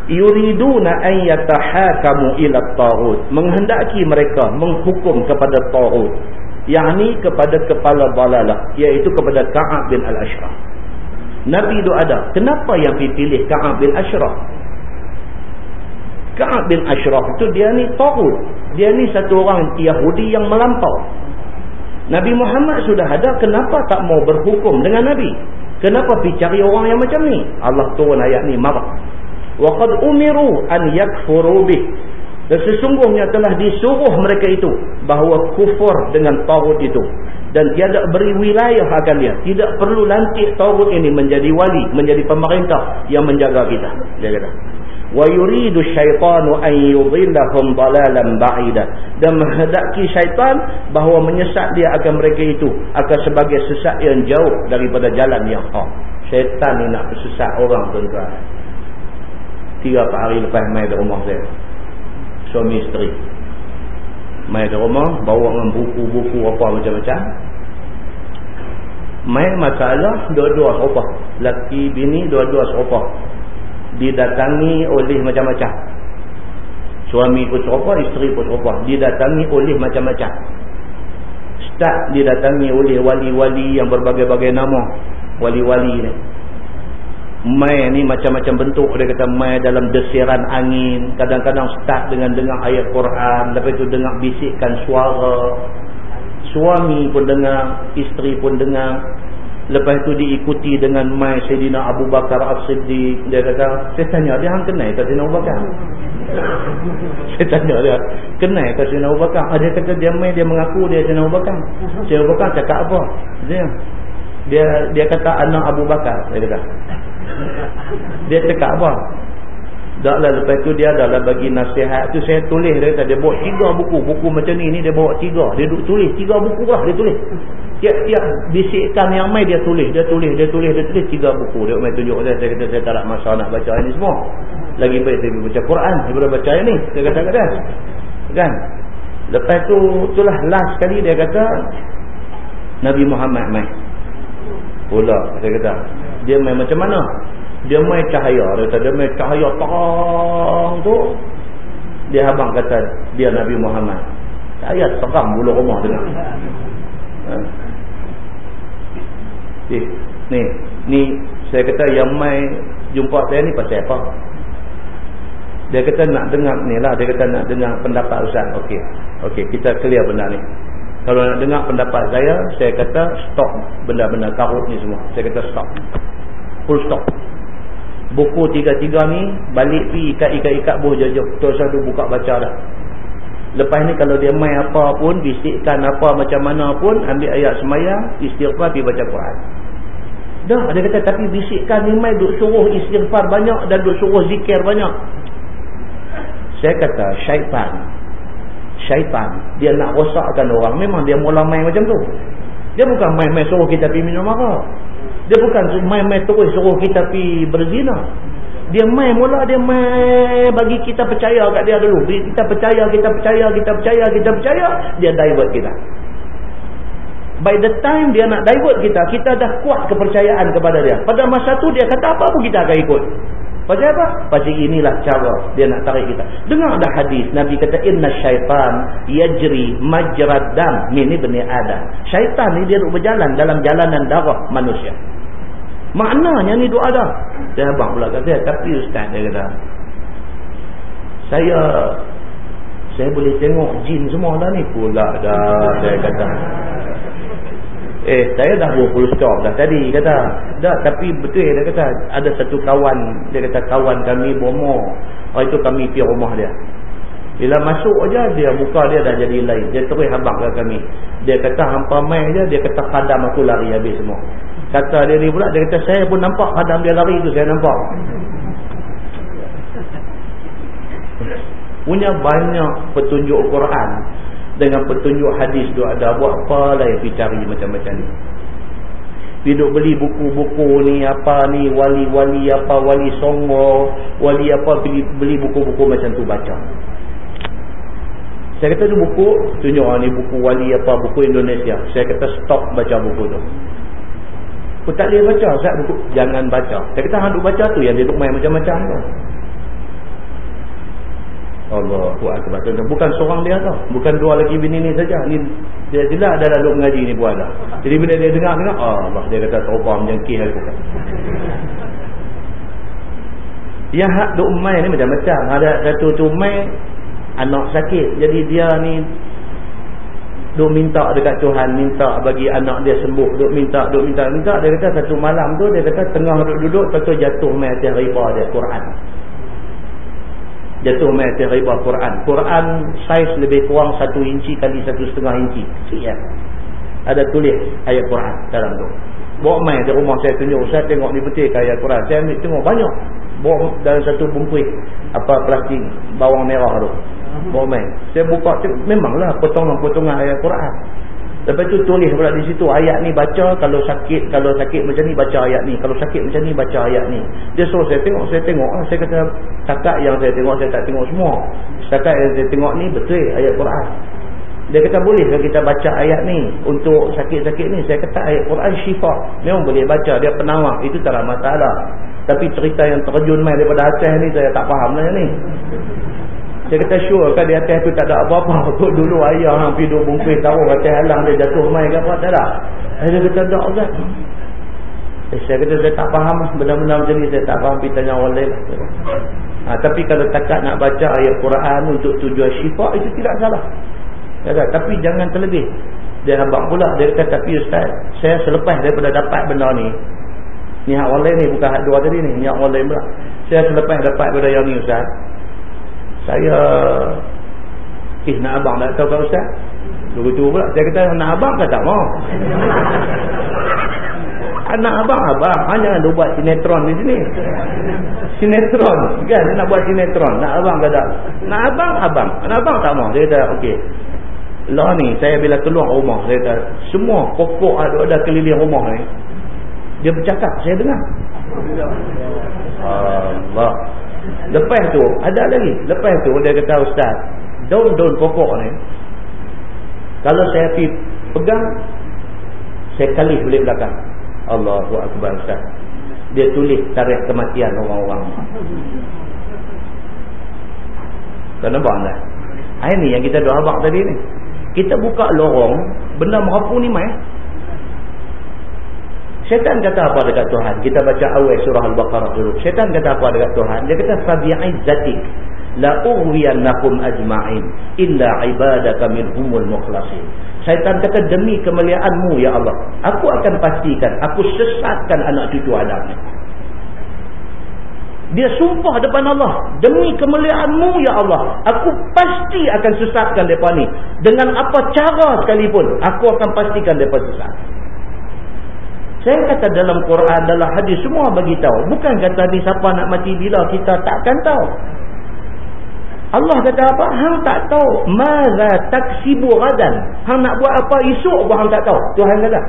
yuriduna an yatahakamu ila taghut menghendaki mereka menghukum kepada taghut yakni kepada kepala balalah iaitu kepada Ka'ab bin Al-Ashraf Nabi itu ada kenapa yang dipilih Ka'ab bin Ashraf Ka'ab bin Ashraf itu dia ni taghut dia ni satu orang Yahudi yang melampau Nabi Muhammad sudah ada kenapa tak mau berhukum dengan Nabi? Kenapa pergi cari orang yang macam ni? Allah turun ayat ni marah. Waqad umiru an yakfuru bih. Dan sesungguhnya telah disuruh mereka itu bahawa kufur dengan tauhid itu. Dan tiada beri wilayah akan dia. Tidak perlu lantik tauhid ini menjadi wali menjadi pemerintah yang menjaga kita. Dia kata wa yuridu syaitanu an yudhillahum dalalan ba'ida. Dan menghadaki syaitan bahawa menyesat dia akan mereka itu akan sebagai sesat yang jauh daripada jalan yang hak. Syaitan ni nak sesat orang tuan-tuan. Tiga empat hari lepas mai ke rumah saya suami isteri. Mai ke rumah bawa dengan buku-buku apa macam-macam. Mai masalah dua-dua serupa laki bini dua-dua serupa didatangi oleh macam-macam. Suami pun serupa isteri pun serupa. Didatangi oleh macam-macam. Start didatangi oleh wali-wali yang berbagai-bagai nama. Wali-wali ni. Mai ni macam-macam bentuk. Dia kata mai dalam desiran angin. Kadang-kadang start dengan dengar ayat Quran. Lepas itu dengar bisikkan suara. Suami pun dengar isteri pun dengar lepas itu diikuti dengan mai Sayyidina Abu Bakar As-Siddiq. Dia kata saya tanya dia hang kenal ke Sayyidina Abu Bakar? Saya tanya dia kenal ke Sayyidina Abu Bakar? Ah, dia kata dia mai dia mengaku dia Sayyidina Abu Bakar. Sayyidina Abu Bakar cakap apa? Dia dia dia kata anak Abu Bakar. Dia kata. Dia cakap apa? Taklah lepas tu dia adalah bagi nasihat tu saya tulis dia kata dia bawa tiga buku. Buku macam ni ni dia bawa tiga. Dia duduk tulis. Tiga buku lah dia tulis. Tiap-tiap bisikkan yang main dia tulis. Dia tulis, dia tulis, dia tulis tiga buku. Dia main tunjuk saya. Saya kata saya tak nak masa nak baca ini semua. Lagi baik saya baca Quran daripada baca ini. Saya kata kata. Kan? Lepas tu itulah last kali dia kata Nabi Muhammad main. Pula saya kata dia main macam mana dia main cahaya. Dia kata dia main cahaya terang tu. Dia abang kata dia Nabi Muhammad. Saya terang bulu rumah dengar ha? eh, ni ni saya kata yang main jumpa saya ni pasal apa? Dia kata nak dengar ni lah. Dia kata nak dengar pendapat Ustaz. Ok ok kita clear benda ni. Kalau nak dengar pendapat saya saya kata stop benda-benda karut ni semua. Saya kata stop. Full stop buku tiga-tiga ni balik pi ikat-ikat-ikat buh jauh terus ada buka baca dah. Lepas ni kalau dia main apa pun bisikkan apa macam mana pun ambil ayat semayang istighfar pi baca Quran. Dah dia kata tapi bisikkan ni main duk suruh istighfar banyak dan duk suruh zikir banyak. Saya kata syaitan syaitan dia nak rosakkan orang. Memang dia mula main macam tu. Dia bukan main-main suruh kita pergi minum arak dia bukan main-main terus suruh kita pergi berzina. Dia main mula dia main bagi kita percaya kat dia dulu. Kita percaya, kita percaya, kita percaya, kita percaya, dia divert kita. By the time dia nak divert kita, kita dah kuat kepercayaan kepada dia. Pada masa tu dia kata apa pun kita akan ikut. Pasal apa? Pasal inilah cara dia nak tarik kita. Dengar dah hadis. Nabi kata, Inna syaitan yajri majrad dam. Ini benih adam. Syaitan ni dia duduk berjalan dalam jalanan darah manusia. Maknanya ni doa dah. Dia abang pula kata, tapi ustaz dia kata, saya saya boleh tengok jin semua dah ni pula dah saya kata. Eh, saya dah buat full stop dah tadi kata. Dah, tapi betul dia kata ada satu kawan, dia kata kawan kami bomo. Oh itu kami pergi rumah dia. Bila masuk aja dia muka dia dah jadi lain. Dia terus habaq kami. Dia kata hampa mai je, dia kata kadam aku lari habis semua. Kata dia ni pula, dia kata saya pun nampak kadang dia lari tu, saya nampak. punya banyak petunjuk Quran dengan petunjuk hadis tu ada buat apa lah yang pergi cari macam-macam ni. Hidup beli buku-buku ni apa ni wali-wali apa wali songo wali apa beli beli buku-buku macam tu baca. Saya kata tu buku tunjuk ah, ni buku wali apa buku Indonesia. Saya kata stop baca buku tu aku tak boleh baca Ustaz buku jangan baca. Saya kata hang duk baca tu yang dia duk main macam-macam tu. Allah Akbar. Bukan seorang dia tau. Bukan dua lagi bini ni saja. Ni dia jelas ada lalu mengaji ni buat dah. Jadi bila dia dengar dengar oh, Allah dia kata taubah menjangkih aku. Kan yang hak duk mai ni macam-macam. Ada satu tu mai anak sakit. Jadi dia ni duk minta dekat Tuhan minta bagi anak dia sembuh duk minta duk minta minta dia kata satu malam tu dia kata tengah duduk-duduk tentu jatuh mai atas riba dia Quran jatuh mai atas riba Quran. Quran saiz lebih kurang 1 inci kali 1.5 inci. Kecil ya. Ada tulis ayat Quran dalam tu. Bawa mai di rumah saya tunjuk Ustaz tengok ni betul ayat Quran. Saya ambil tengok banyak. Bawa dalam satu bungkus apa plastik bawang merah tu. Mai. Saya buka tengok memanglah potongan-potongan ayat Quran. Lepas tu tulis pula di situ ayat ni baca kalau sakit kalau sakit macam ni baca ayat ni kalau sakit macam ni baca ayat ni. Dia suruh saya tengok saya tengok ah saya kata setakat yang saya tengok saya tak tengok semua. Setakat yang saya tengok ni betul ayat Quran. Dia kata boleh ke kita baca ayat ni untuk sakit-sakit ni. Saya kata ayat Quran syifa. Memang boleh baca dia penawar itu tak ada masalah. Tapi cerita yang terjun mai daripada Aceh ni saya tak faham lah ni. Saya kata sure kan di atas tu tak ada apa-apa. Kok dulu ayah hang pergi duk bungkus tahu atas halang dia jatuh mai ke apa tak ada. Saya kata tak Ustaz. Eh, saya kata saya tak faham lah. Benda-benda macam ni saya tak faham. Pergi tanya orang lain lah. Ha, tapi kalau takat nak baca ayat Quran untuk tujuan syifa itu tidak salah. Kata, tapi jangan terlebih. Dia abang pula. Dia kata tapi Ustaz. Saya selepas daripada dapat benda ni. Ni hak orang lain ni bukan hak dua tadi ni. Ni hak orang lain pula. Saya selepas dapat benda yang ni Ustaz saya eh nak abang nak tahu kan ustaz? Begitu pula. Saya kata nak abang kan tak mau? Anak abang abang. Ha, jangan dia buat sinetron di sini. Sinetron? Kan nak buat sinetron. Nak abang ke tak? Nak abang abang. Nak abang tak mau. Dia kata ok lah ni saya bila keluar rumah saya kata semua pokok ada, ada keliling rumah ni. Dia bercakap saya dengar. Allah Lepas tu ada lagi. Lepas tu dia kata ustaz, daun-daun pokok ni kalau saya pergi pegang saya kali balik belakang. Allahu akbar ustaz. Dia tulis tarikh kematian orang-orang. Kenapa anda? Ini yang kita doa abang tadi ni. Kita buka lorong, benda merapu ni mai. Syaitan kata apa dekat Tuhan? Kita baca awal surah Al-Baqarah dulu. Syaitan kata apa dekat Tuhan? Dia kata fabi'izzatik la ughwiyannahum ajma'in illa ibadaka minhumul mukhlasin. Syaitan kata demi kemuliaanmu ya Allah, aku akan pastikan aku sesatkan anak cucu Adam ni. Dia sumpah depan Allah, demi kemuliaanmu ya Allah, aku pasti akan sesatkan depa ni. Dengan apa cara sekalipun, aku akan pastikan depa sesat. Saya kata dalam Quran, dalam hadis semua bagi tahu. Bukan kata ni siapa nak mati bila kita takkan tahu. Allah kata apa? Hang tak tahu. Maza taksibu gadan. Hang nak buat apa esok pun hang tak tahu. Tuhan kata.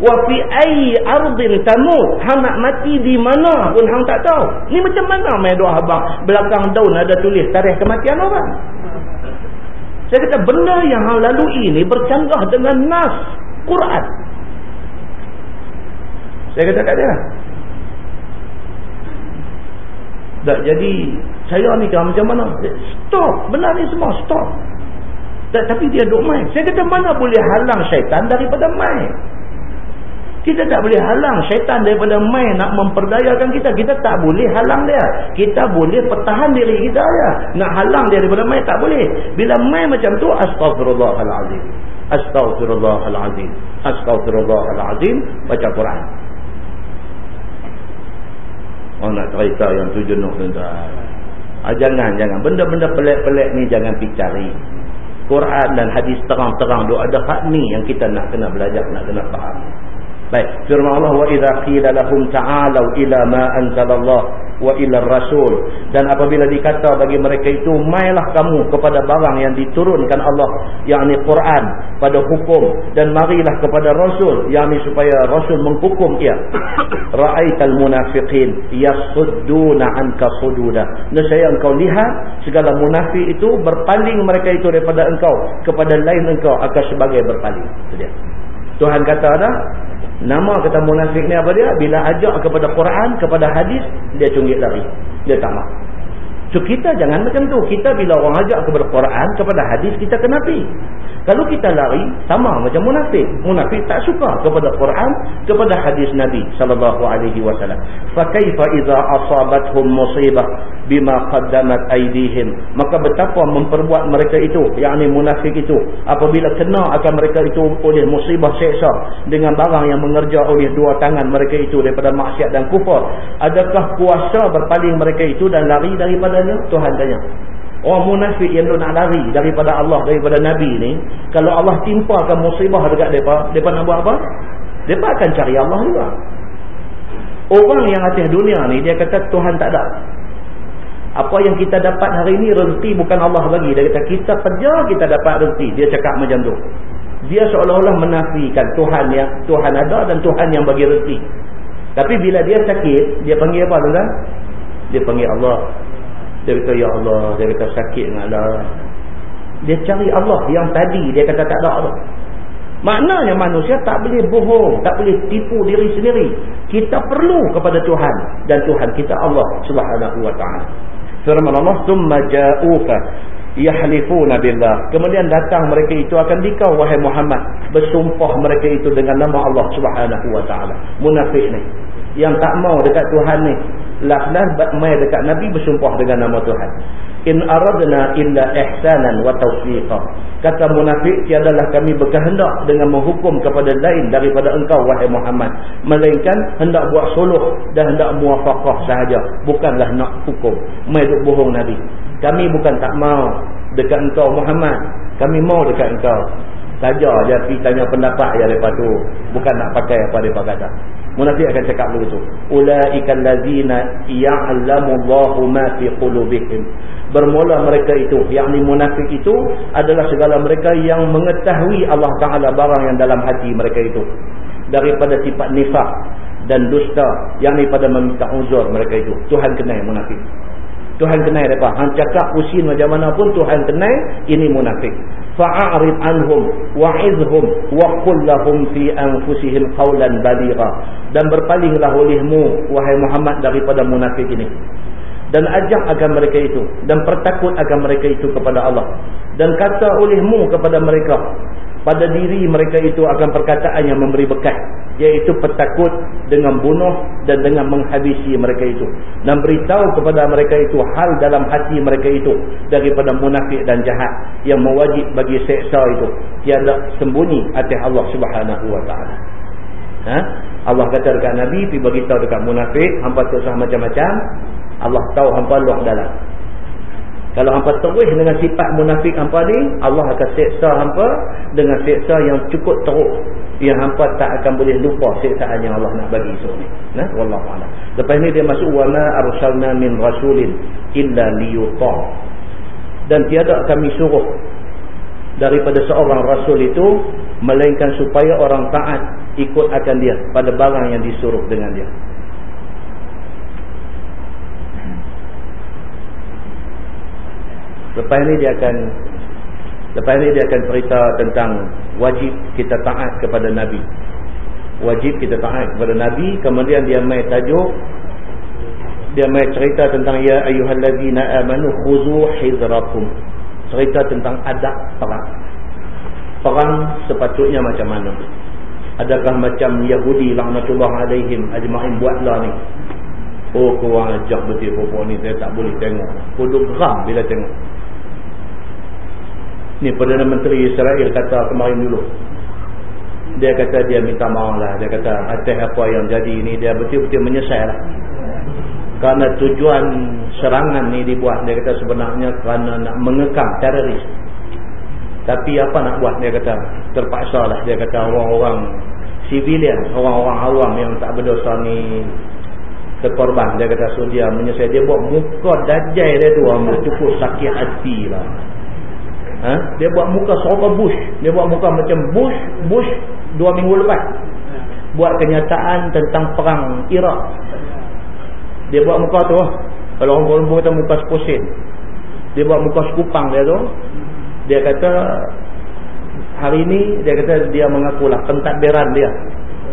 Wa fi ayyi ardin tamut. Hang nak mati di mana pun hang tak tahu. Ni macam mana main doa abang? Belakang daun ada tulis tarikh kematian orang. Saya kata benda yang hang lalui ini bercanggah dengan nas Quran. Saya kata kat dia lah. Tak jadi saya ni kan macam mana? Stop. Benar ni semua stop. Tak, tapi dia duk main. Saya kata mana boleh halang syaitan daripada main? Kita tak boleh halang syaitan daripada main nak memperdayakan kita. Kita tak boleh halang dia. Kita boleh pertahan diri kita ya. Nak halang dia daripada main tak boleh. Bila main macam tu astagfirullahalazim. Astagfirullahalazim. Astagfirullahalazim baca Quran. Orang nak cerita yang tu jenuh tuan-tuan. Ah, jangan, jangan. Benda-benda pelik-pelik ni jangan pergi cari. Quran dan hadis terang-terang ada hak ni yang kita nak kena belajar, nak kena faham. Baik, firman Allah wa idza qila lahum ta'alu ila ma anzalallah wa ila rasul. Dan apabila dikata bagi mereka itu mailah kamu kepada barang yang diturunkan Allah yakni Quran pada hukum dan marilah kepada rasul yakni supaya rasul menghukum ia. Ra'aital munafiqin yasudduna anka sududa. Nescaya engkau lihat segala munafik itu berpaling mereka itu daripada engkau kepada lain engkau akan sebagai berpaling itu dia Tuhan kata dah Nama kata munafik ni apa dia? Bila ajak kepada Quran, kepada hadis, dia cunggit lari. Dia tak mahu. So kita jangan macam tu. Kita bila orang ajak kepada Quran, kepada hadis, kita kena pergi. Kalau kita lari, sama macam munafik. Munafik tak suka kepada Quran, kepada hadis Nabi sallallahu alaihi wasallam. Fa kaifa idza asabathum musibah bima qaddamat aydihim? Maka betapa memperbuat mereka itu, yakni munafik itu, apabila kena akan mereka itu oleh musibah seksa dengan barang yang mengerja oleh dua tangan mereka itu daripada maksiat dan kufur, adakah kuasa berpaling mereka itu dan lari daripadanya? Tuhan tanya. Orang munafik yang nak lari daripada Allah, daripada Nabi ni, kalau Allah timpakan musibah dekat mereka, mereka nak buat apa? Mereka akan cari Allah juga. Orang yang atas dunia ni, dia kata Tuhan tak ada. Apa yang kita dapat hari ni, rezeki bukan Allah bagi. Dia kata kita kerja, kita dapat rezeki. Dia cakap macam tu. Dia seolah-olah menafikan Tuhan yang Tuhan ada dan Tuhan yang bagi rezeki. Tapi bila dia sakit, dia panggil apa tuan? Dia panggil Allah. Dia kata, Ya Allah. Dia kata, sakit dengan Allah. Dia cari Allah yang tadi. Dia kata, tak ada Allah. Maknanya manusia tak boleh bohong. Tak boleh tipu diri sendiri. Kita perlu kepada Tuhan. Dan Tuhan kita Allah SWT. Firman Allah, Thumma ja'uka yahlifuna billah. Kemudian datang mereka itu akan dikau, wahai Muhammad. Bersumpah mereka itu dengan nama Allah SWT. Munafik ni. Yang tak mau dekat Tuhan ni lafaz mai dekat nabi bersumpah dengan nama Tuhan. In aradna illa ihsanan wa tawfiqa. Kata munafik tiadalah kami berkehendak dengan menghukum kepada lain daripada engkau wahai Muhammad. Melainkan hendak buat suluh dan hendak muafaqah sahaja. Bukanlah nak hukum. Mai duk bohong nabi. Kami bukan tak mau dekat engkau Muhammad. Kami mau dekat engkau. Saja je pergi tanya pendapat je lepas tu. Bukan nak pakai apa mereka kata munafik akan cakap begitu. Ulaikal ladzina ya'lamullahu ma fi qulubihim. Bermula mereka itu yakni munafik itu adalah segala mereka yang mengetahui Allah Taala barang yang dalam hati mereka itu. Daripada sifat nifak dan dusta yakni pada meminta uzur mereka itu. Tuhan kenal munafik. Tuhan kenal mereka. Hang cakap usin macam mana pun Tuhan kenal ini munafik fa'arid anhum wa'izhum wa qul lahum fi anfusihim qawlan baligha dan berpalinglah olehmu wahai Muhammad daripada munafik ini. Dan ajak akan mereka itu. Dan pertakut akan mereka itu kepada Allah. Dan kata olehmu kepada mereka pada diri mereka itu akan perkataan yang memberi bekas iaitu petakut dengan bunuh dan dengan menghabisi mereka itu. Dan beritahu kepada mereka itu hal dalam hati mereka itu daripada munafik dan jahat yang mewajib bagi seksa itu. Tiada sembunyi atas Allah subhanahu wa ta'ala. Ha? Allah kata dekat Nabi pergi beritahu dekat munafik tak sah macam-macam. Allah tahu hampa luar dalam kalau hampa terus dengan sifat munafik hampa ni, Allah akan seksa hampa dengan seksa yang cukup teruk. Yang hampa tak akan boleh lupa seksaan yang Allah nak bagi esok ni. Nah, wallahu a'lam. Lepas ni dia masuk wa ma arsalna min rasulin illa liyuta. Dan tiada kami suruh daripada seorang rasul itu melainkan supaya orang taat ikut akan dia pada barang yang disuruh dengan dia. Lepas ni dia akan lepas ni dia akan cerita tentang wajib kita taat kepada nabi. Wajib kita taat kepada nabi, kemudian dia mai tajuk dia mai cerita tentang ya ayyuhallazina amanu khuzu hidrakum. Cerita tentang adab perang. Perang sepatutnya macam mana? Adakah macam Yahudi laknatullah alaihim ajma'in buatlah ni. Oh kau ajak betul perempuan ni saya tak boleh tengok. Kuduk geram bila tengok. Ni Perdana Menteri Israel kata kemarin dulu. Dia kata dia minta maaf lah. Dia kata atas apa yang jadi ni dia betul-betul menyesal lah. Kerana tujuan serangan ni dibuat. Dia kata sebenarnya kerana nak mengekang teroris. Tapi apa nak buat dia kata. Terpaksa lah dia kata orang-orang civilian. Orang-orang awam yang tak berdosa ni. terkorban dia kata so dia menyesal dia buat muka dajai dia tu cukup sakit hati lah ha? dia buat muka seorang bush. Dia buat muka macam bush bush dua minggu lepas. Buat kenyataan tentang perang Iraq. Dia buat muka tu kalau orang Kolombo kata muka seposin dia buat muka sekupang dia tu. Dia kata hari ini dia kata dia mengakulah. Pentadbiran dia.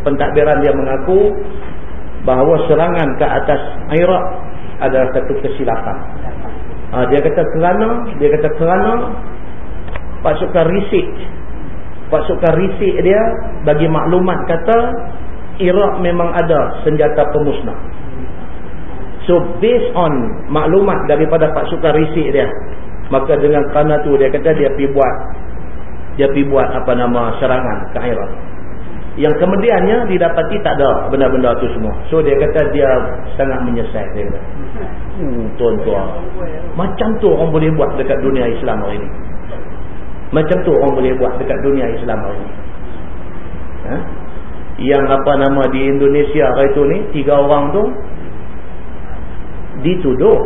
Pentadbiran dia mengaku bahawa serangan ke atas Iraq adalah satu kesilapan. Ha, dia kata kerana, dia kata kerana pasukan risik, pasukan risik dia bagi maklumat kata Iraq memang ada senjata pemusnah. So based on maklumat daripada pasukan risik dia, maka dengan kerana tu dia kata dia pergi buat dia pergi buat apa nama serangan ke Iraq. Yang kemudiannya didapati tak ada benda-benda tu semua. So dia kata dia sangat menyesal dia kata. Hmm, tuan-tuan. Macam tu orang boleh buat dekat dunia Islam hari ini macam tu orang boleh buat dekat dunia Islam hari ini. Ha? yang apa nama di Indonesia hari tu ni tiga orang tu dituduh.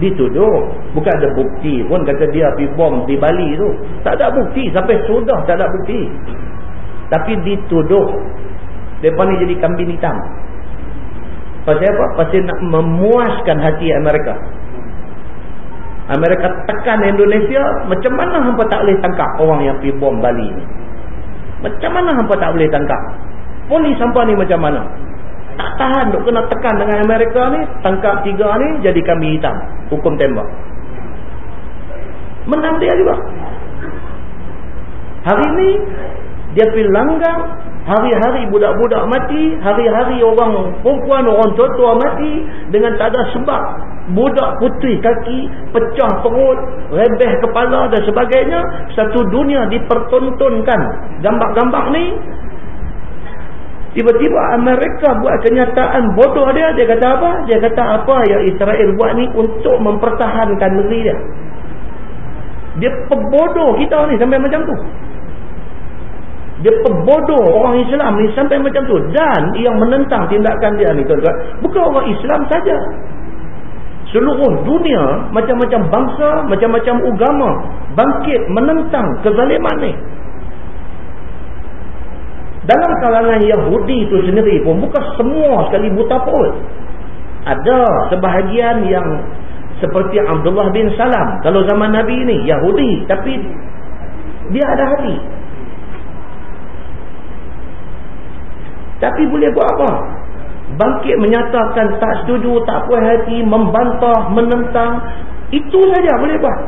Dituduh. Bukan ada bukti pun kata dia pergi bom di Bali tu. Tak ada bukti sampai sudah tak ada bukti. Tapi dituduh. Mereka ni jadi kambing hitam. Pasal apa? pasal nak memuaskan hati Amerika Amerika tekan Indonesia macam mana hampa tak boleh tangkap orang yang pergi bom Bali ni? Macam mana hampa tak boleh tangkap? Polis hampa ni macam mana? Tak tahan duk kena tekan dengan Amerika ni tangkap tiga ni jadi kambing hitam. Hukum tembak. Menang dia juga. Hari ni dia pergi langgar hari-hari budak-budak mati hari-hari orang perempuan orang tua-tua mati dengan tak ada sebab budak putih kaki pecah perut rebeh kepala dan sebagainya satu dunia dipertontonkan gambar-gambar ni tiba-tiba Amerika buat kenyataan bodoh dia dia kata apa? dia kata apa yang Israel buat ni untuk mempertahankan negeri dia dia pebodoh kita ni sampai macam tu dia pebodoh orang Islam ni sampai macam tu. Dan yang menentang tindakan dia ni tuan-tuan. Bukan orang Islam saja. Seluruh dunia, macam-macam bangsa, macam-macam agama. Bangkit menentang kezaliman ni. Dalam kalangan Yahudi itu sendiri pun bukan semua sekali buta pun. Ada sebahagian yang seperti Abdullah bin Salam. Kalau zaman Nabi ini Yahudi. Tapi dia ada hati. Tapi boleh buat apa? Bangkit menyatakan tak setuju, tak puas hati, membantah, menentang. Itu saja boleh buat.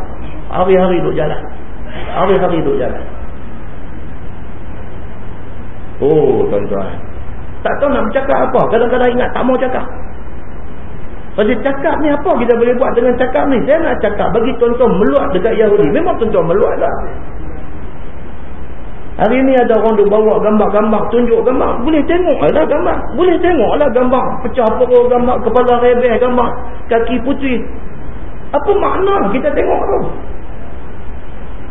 Hari-hari duduk jalan. Hari-hari duduk jalan. Oh tuan-tuan. Tak tahu nak bercakap apa. Kadang-kadang ingat tak mau cakap. Pasal cakap ni apa kita boleh buat dengan cakap ni? Saya nak cakap bagi tuan-tuan meluat dekat Yahudi. Memang tuan-tuan meluat lah. Hari ni ada orang tu bawa gambar-gambar, tunjuk gambar. Boleh tengok lah gambar. Boleh tengok lah gambar. Pecah perut gambar, kepala rebeh gambar, kaki putih. Apa makna kita tengok tu?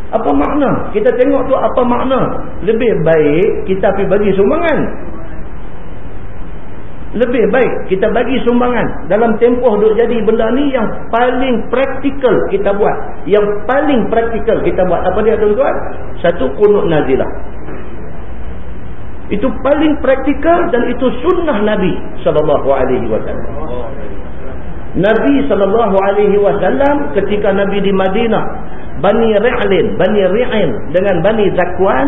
Apa makna? Kita tengok tu apa makna? Lebih baik kita pergi bagi sumbangan lebih baik kita bagi sumbangan dalam tempoh duk jadi benda ni yang paling praktikal kita buat. Yang paling praktikal kita buat. Apa dia tuan-tuan? Satu kunut nazilah. Itu paling praktikal dan itu sunnah Nabi wasallam. Nabi wasallam ketika Nabi di Madinah Bani Ri'lin, Bani Ri'in dengan Bani Zakwan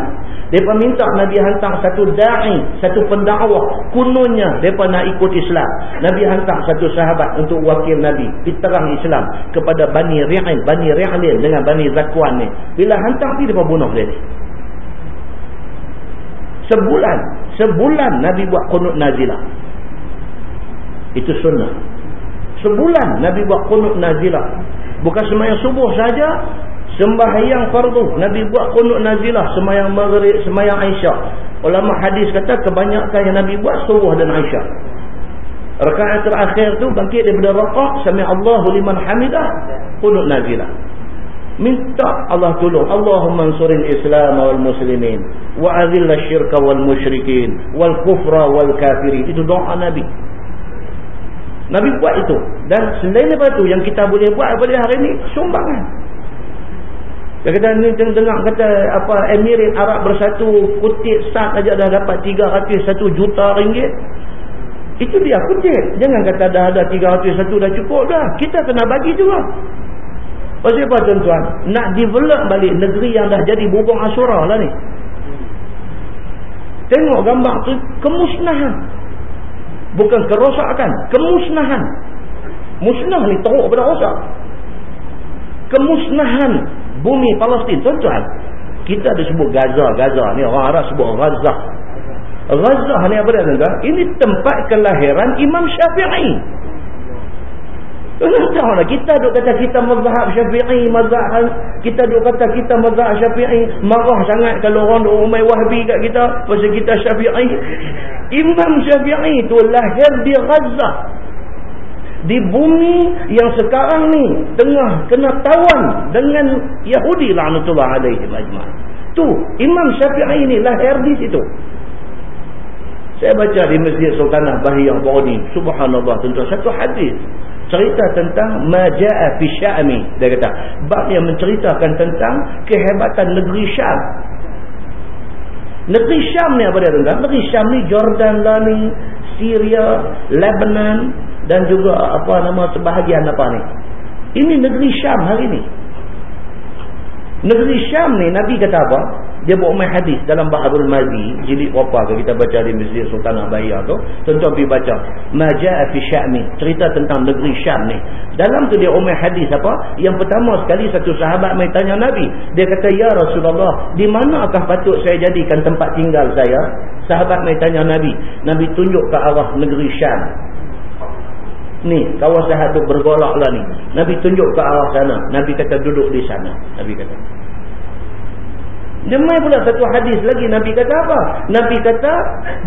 mereka minta Nabi hantar satu da'i, satu pendakwah. Kununnya mereka nak ikut Islam. Nabi hantar satu sahabat untuk wakil Nabi. Diterang Islam kepada Bani Ri'in, Bani Ri'lin dengan Bani Zakwan ni. Bila hantar ni mereka bunuh dia ni. Sebulan. Sebulan Nabi buat kunut nazilah. Itu sunnah. Sebulan Nabi buat kunut nazilah. Bukan semayang subuh saja sembahyang fardu. Nabi buat kunut nazilah sembahyang maghrib sembahyang Aisyah ulama hadis kata kebanyakan yang Nabi buat subuh dan Aisyah rakaat terakhir tu bangkit daripada rakaat sami Allahu liman hamidah. Kunut nazilah. Minta Allah tolong Allahumma ansuril Islam wal muslimin wa azilla syirka wal musyrikin wal kufra wal kafirin. Itu doa Nabi. Nabi buat itu. Dan selain daripada itu yang kita boleh buat pada hari ini sumbangan. Dia kata ni dengar kata apa Emirat Arab Bersatu kutip start aja dah dapat 301 juta ringgit. Itu dia kutip. Jangan kata dah ada 301 dah cukup dah. Kita kena bagi juga. Pasal apa tuan-tuan? Nak develop balik negeri yang dah jadi bubung asura lah ni. Tengok gambar tu kemusnahan. Bukan kerosakan, kemusnahan. Musnah ni teruk pada rosak. Kemusnahan bumi Palestin. Tuan-tuan, kita ada sebut Gaza, Gaza ni orang Arab sebut Gaza. Gaza ni apa dia tuan-tuan? Ini tempat kelahiran Imam Syafi'i. Lah kita duk kata kita mazhab syafi'i mazhab kita duk kata kita mazhab syafi'i marah sangat kalau orang duk umai wahbi kat kita pasal kita syafi'i Imam Syafi'i tu lahir di Gaza di bumi yang sekarang ni tengah kena tawan dengan Yahudi la'natullah alaihi majmah tu Imam Syafi'i ni lahir di situ. Saya baca di Masjid Sultanah Bahiyah Baudi subhanallah tuan-tuan. Satu hadis cerita tentang maja'a fi sya'mi dia kata bab yang menceritakan tentang kehebatan negeri Syam. Negeri Syam ni apa dia tentang negeri Syam ni Jordan lah ni Syria Lebanon dan juga apa nama sebahagian apa ni? Ini negeri Syam hari ni. Negeri Syam ni Nabi kata apa? Dia buat main hadis dalam Baharul Mazi jilid berapa ke kita baca di Masjid Sultanah Bayar tu. Tuan-tuan pergi baca. Maja'a fi Sya'mi cerita tentang negeri Syam ni. Dalam tu dia umai hadis apa? Yang pertama sekali satu sahabat mai tanya Nabi. Dia kata ya Rasulullah di manakah patut saya jadikan tempat tinggal saya? Sahabat mai tanya Nabi. Nabi tunjuk ke arah negeri Syam ni kawasan hadut bergolak lah ni Nabi tunjuk ke arah sana Nabi kata duduk di sana Nabi kata Demai pula satu hadis lagi Nabi kata apa? Nabi kata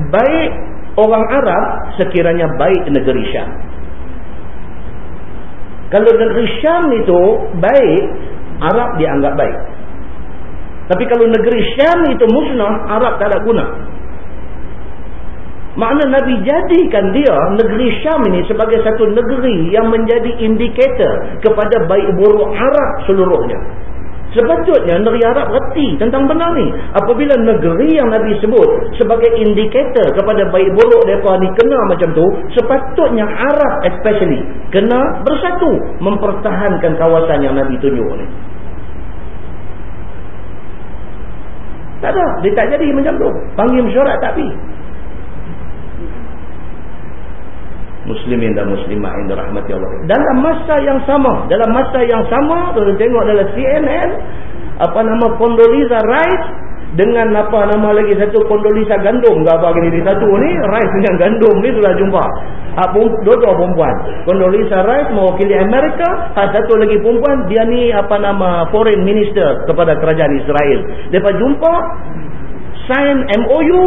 baik orang Arab sekiranya baik negeri Syam. Kalau negeri Syam itu baik, Arab dianggap baik. Tapi kalau negeri Syam itu musnah, Arab tak ada guna. Makna Nabi jadikan dia negeri Syam ini sebagai satu negeri yang menjadi indikator kepada baik buruk Arab seluruhnya. Sepatutnya negeri Arab reti tentang benda ni. Apabila negeri yang Nabi sebut sebagai indikator kepada baik buruk mereka ni kena macam tu, sepatutnya Arab especially kena bersatu mempertahankan kawasan yang Nabi tunjuk ni. Tak ada. Dia tak jadi macam tu. Panggil mesyuarat tak pergi. Muslimin dan muslimah yang dirahmati Allah. Dalam masa yang sama, dalam masa yang sama, tuan tengok dalam CNN, apa nama Condoleezza Rice dengan apa nama lagi satu Condoleezza Gandum ke apa gini satu ni, Rice dengan Gandum ni sudah jumpa. Ha, dua-dua perempuan. Condoleezza Rice mewakili Amerika, ha, satu lagi perempuan, dia ni apa nama Foreign Minister kepada kerajaan Israel. Mereka jumpa, sign MOU,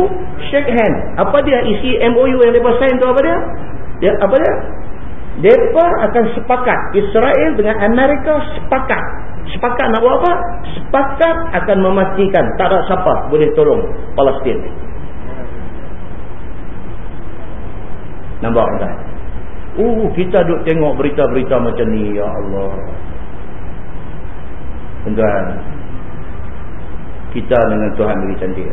shake hand. Apa dia isi MOU yang mereka sign tu apa dia? Dia apa dia? Mereka akan sepakat. Israel dengan Amerika sepakat. Sepakat nak buat apa? Sepakat akan memastikan tak ada siapa boleh tolong Palestin. Nampak tak uh kita duk tengok berita-berita macam ni ya Allah. Tuan kita dengan Tuhan beri cantik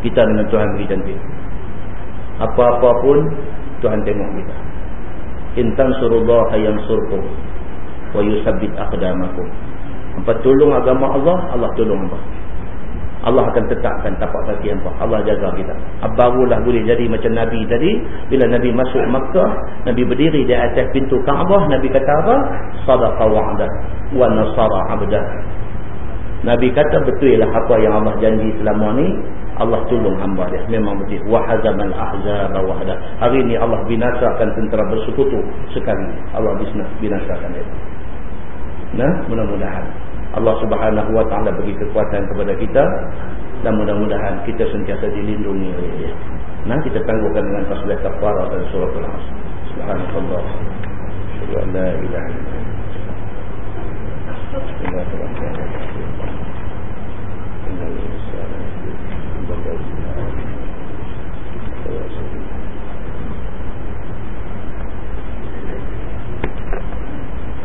kita dengan Tuhan beri cantik. Apa-apa pun Tuhan tengok kita. Intan surullah yang surkum. Wa yusabbit aqdamakum. Apa tolong agama Allah, Allah tolong apa. Allah akan tetapkan tapak kaki apa. Allah jaga kita. Barulah boleh jadi macam Nabi tadi. Bila Nabi masuk Makkah, Nabi berdiri di atas pintu Kaabah, Nabi kata apa? Sadaqa wa'adah wa nasara abdah. Nabi kata betul lah apa yang Allah janji selama ni Allah tolong hamba dia. Memang betul wa hazamal ahzab wahda. Hari ini Allah binasakan tentera bersekutu sekali. Allah binasakan dia. Nah mudah-mudahan. Allah Subhanahu wa taala bagi kekuatan kepada kita dan mudah-mudahan kita sentiasa dilindungi oleh dia. Nah kita tangguhkan dengan tasbih kafarah dan surah al-asr. Subhanallah. Syukur la ilaha illallah.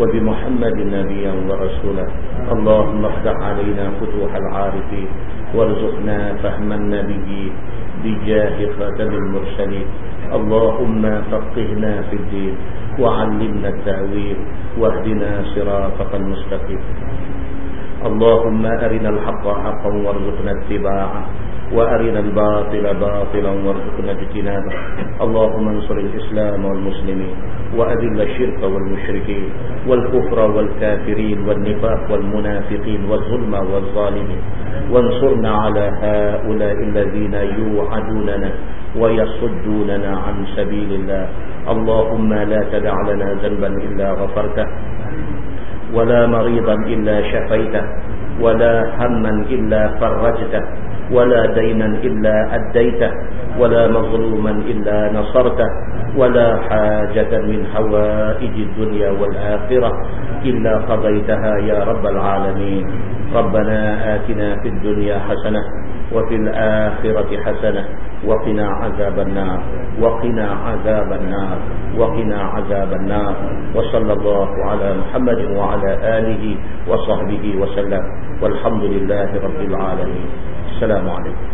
وبمحمد نبيا ورسولا. اللهم افتح علينا فتوح العارفين وارزقنا فهم النبي بجاه خاتم المرسلين. اللهم فقهنا في الدين وعلمنا التأويل واهدنا صراطك المستقيم. اللهم أرنا الحق حقا وارزقنا اتباعه. وأرنا الباطل باطلا وارزقنا اجتنابه. اللهم انصر الإسلام والمسلمين وأذل الشرك والمشركين والكفر والكافرين والنفاق والمنافقين والظلم والظالمين. وانصرنا على هؤلاء الذين يوعدوننا ويصدوننا عن سبيل الله. اللهم لا تدع لنا ذنبا إلا غفرته ولا مريضا إلا شفيته ولا هما إلا فرجته. ولا دينا إلا أديته ولا مظلوما إلا نصرته ولا حاجة من حوائج الدنيا والآخرة إلا قضيتها يا رب العالمين. ربنا آتنا في الدنيا حسنة وفي الآخرة حسنة وقنا عذاب النار وقنا عذاب النار وقنا عذاب النار. وصلى الله على محمد وعلى آله وصحبه وسلم. والحمد لله رب العالمين. السلام عليكم.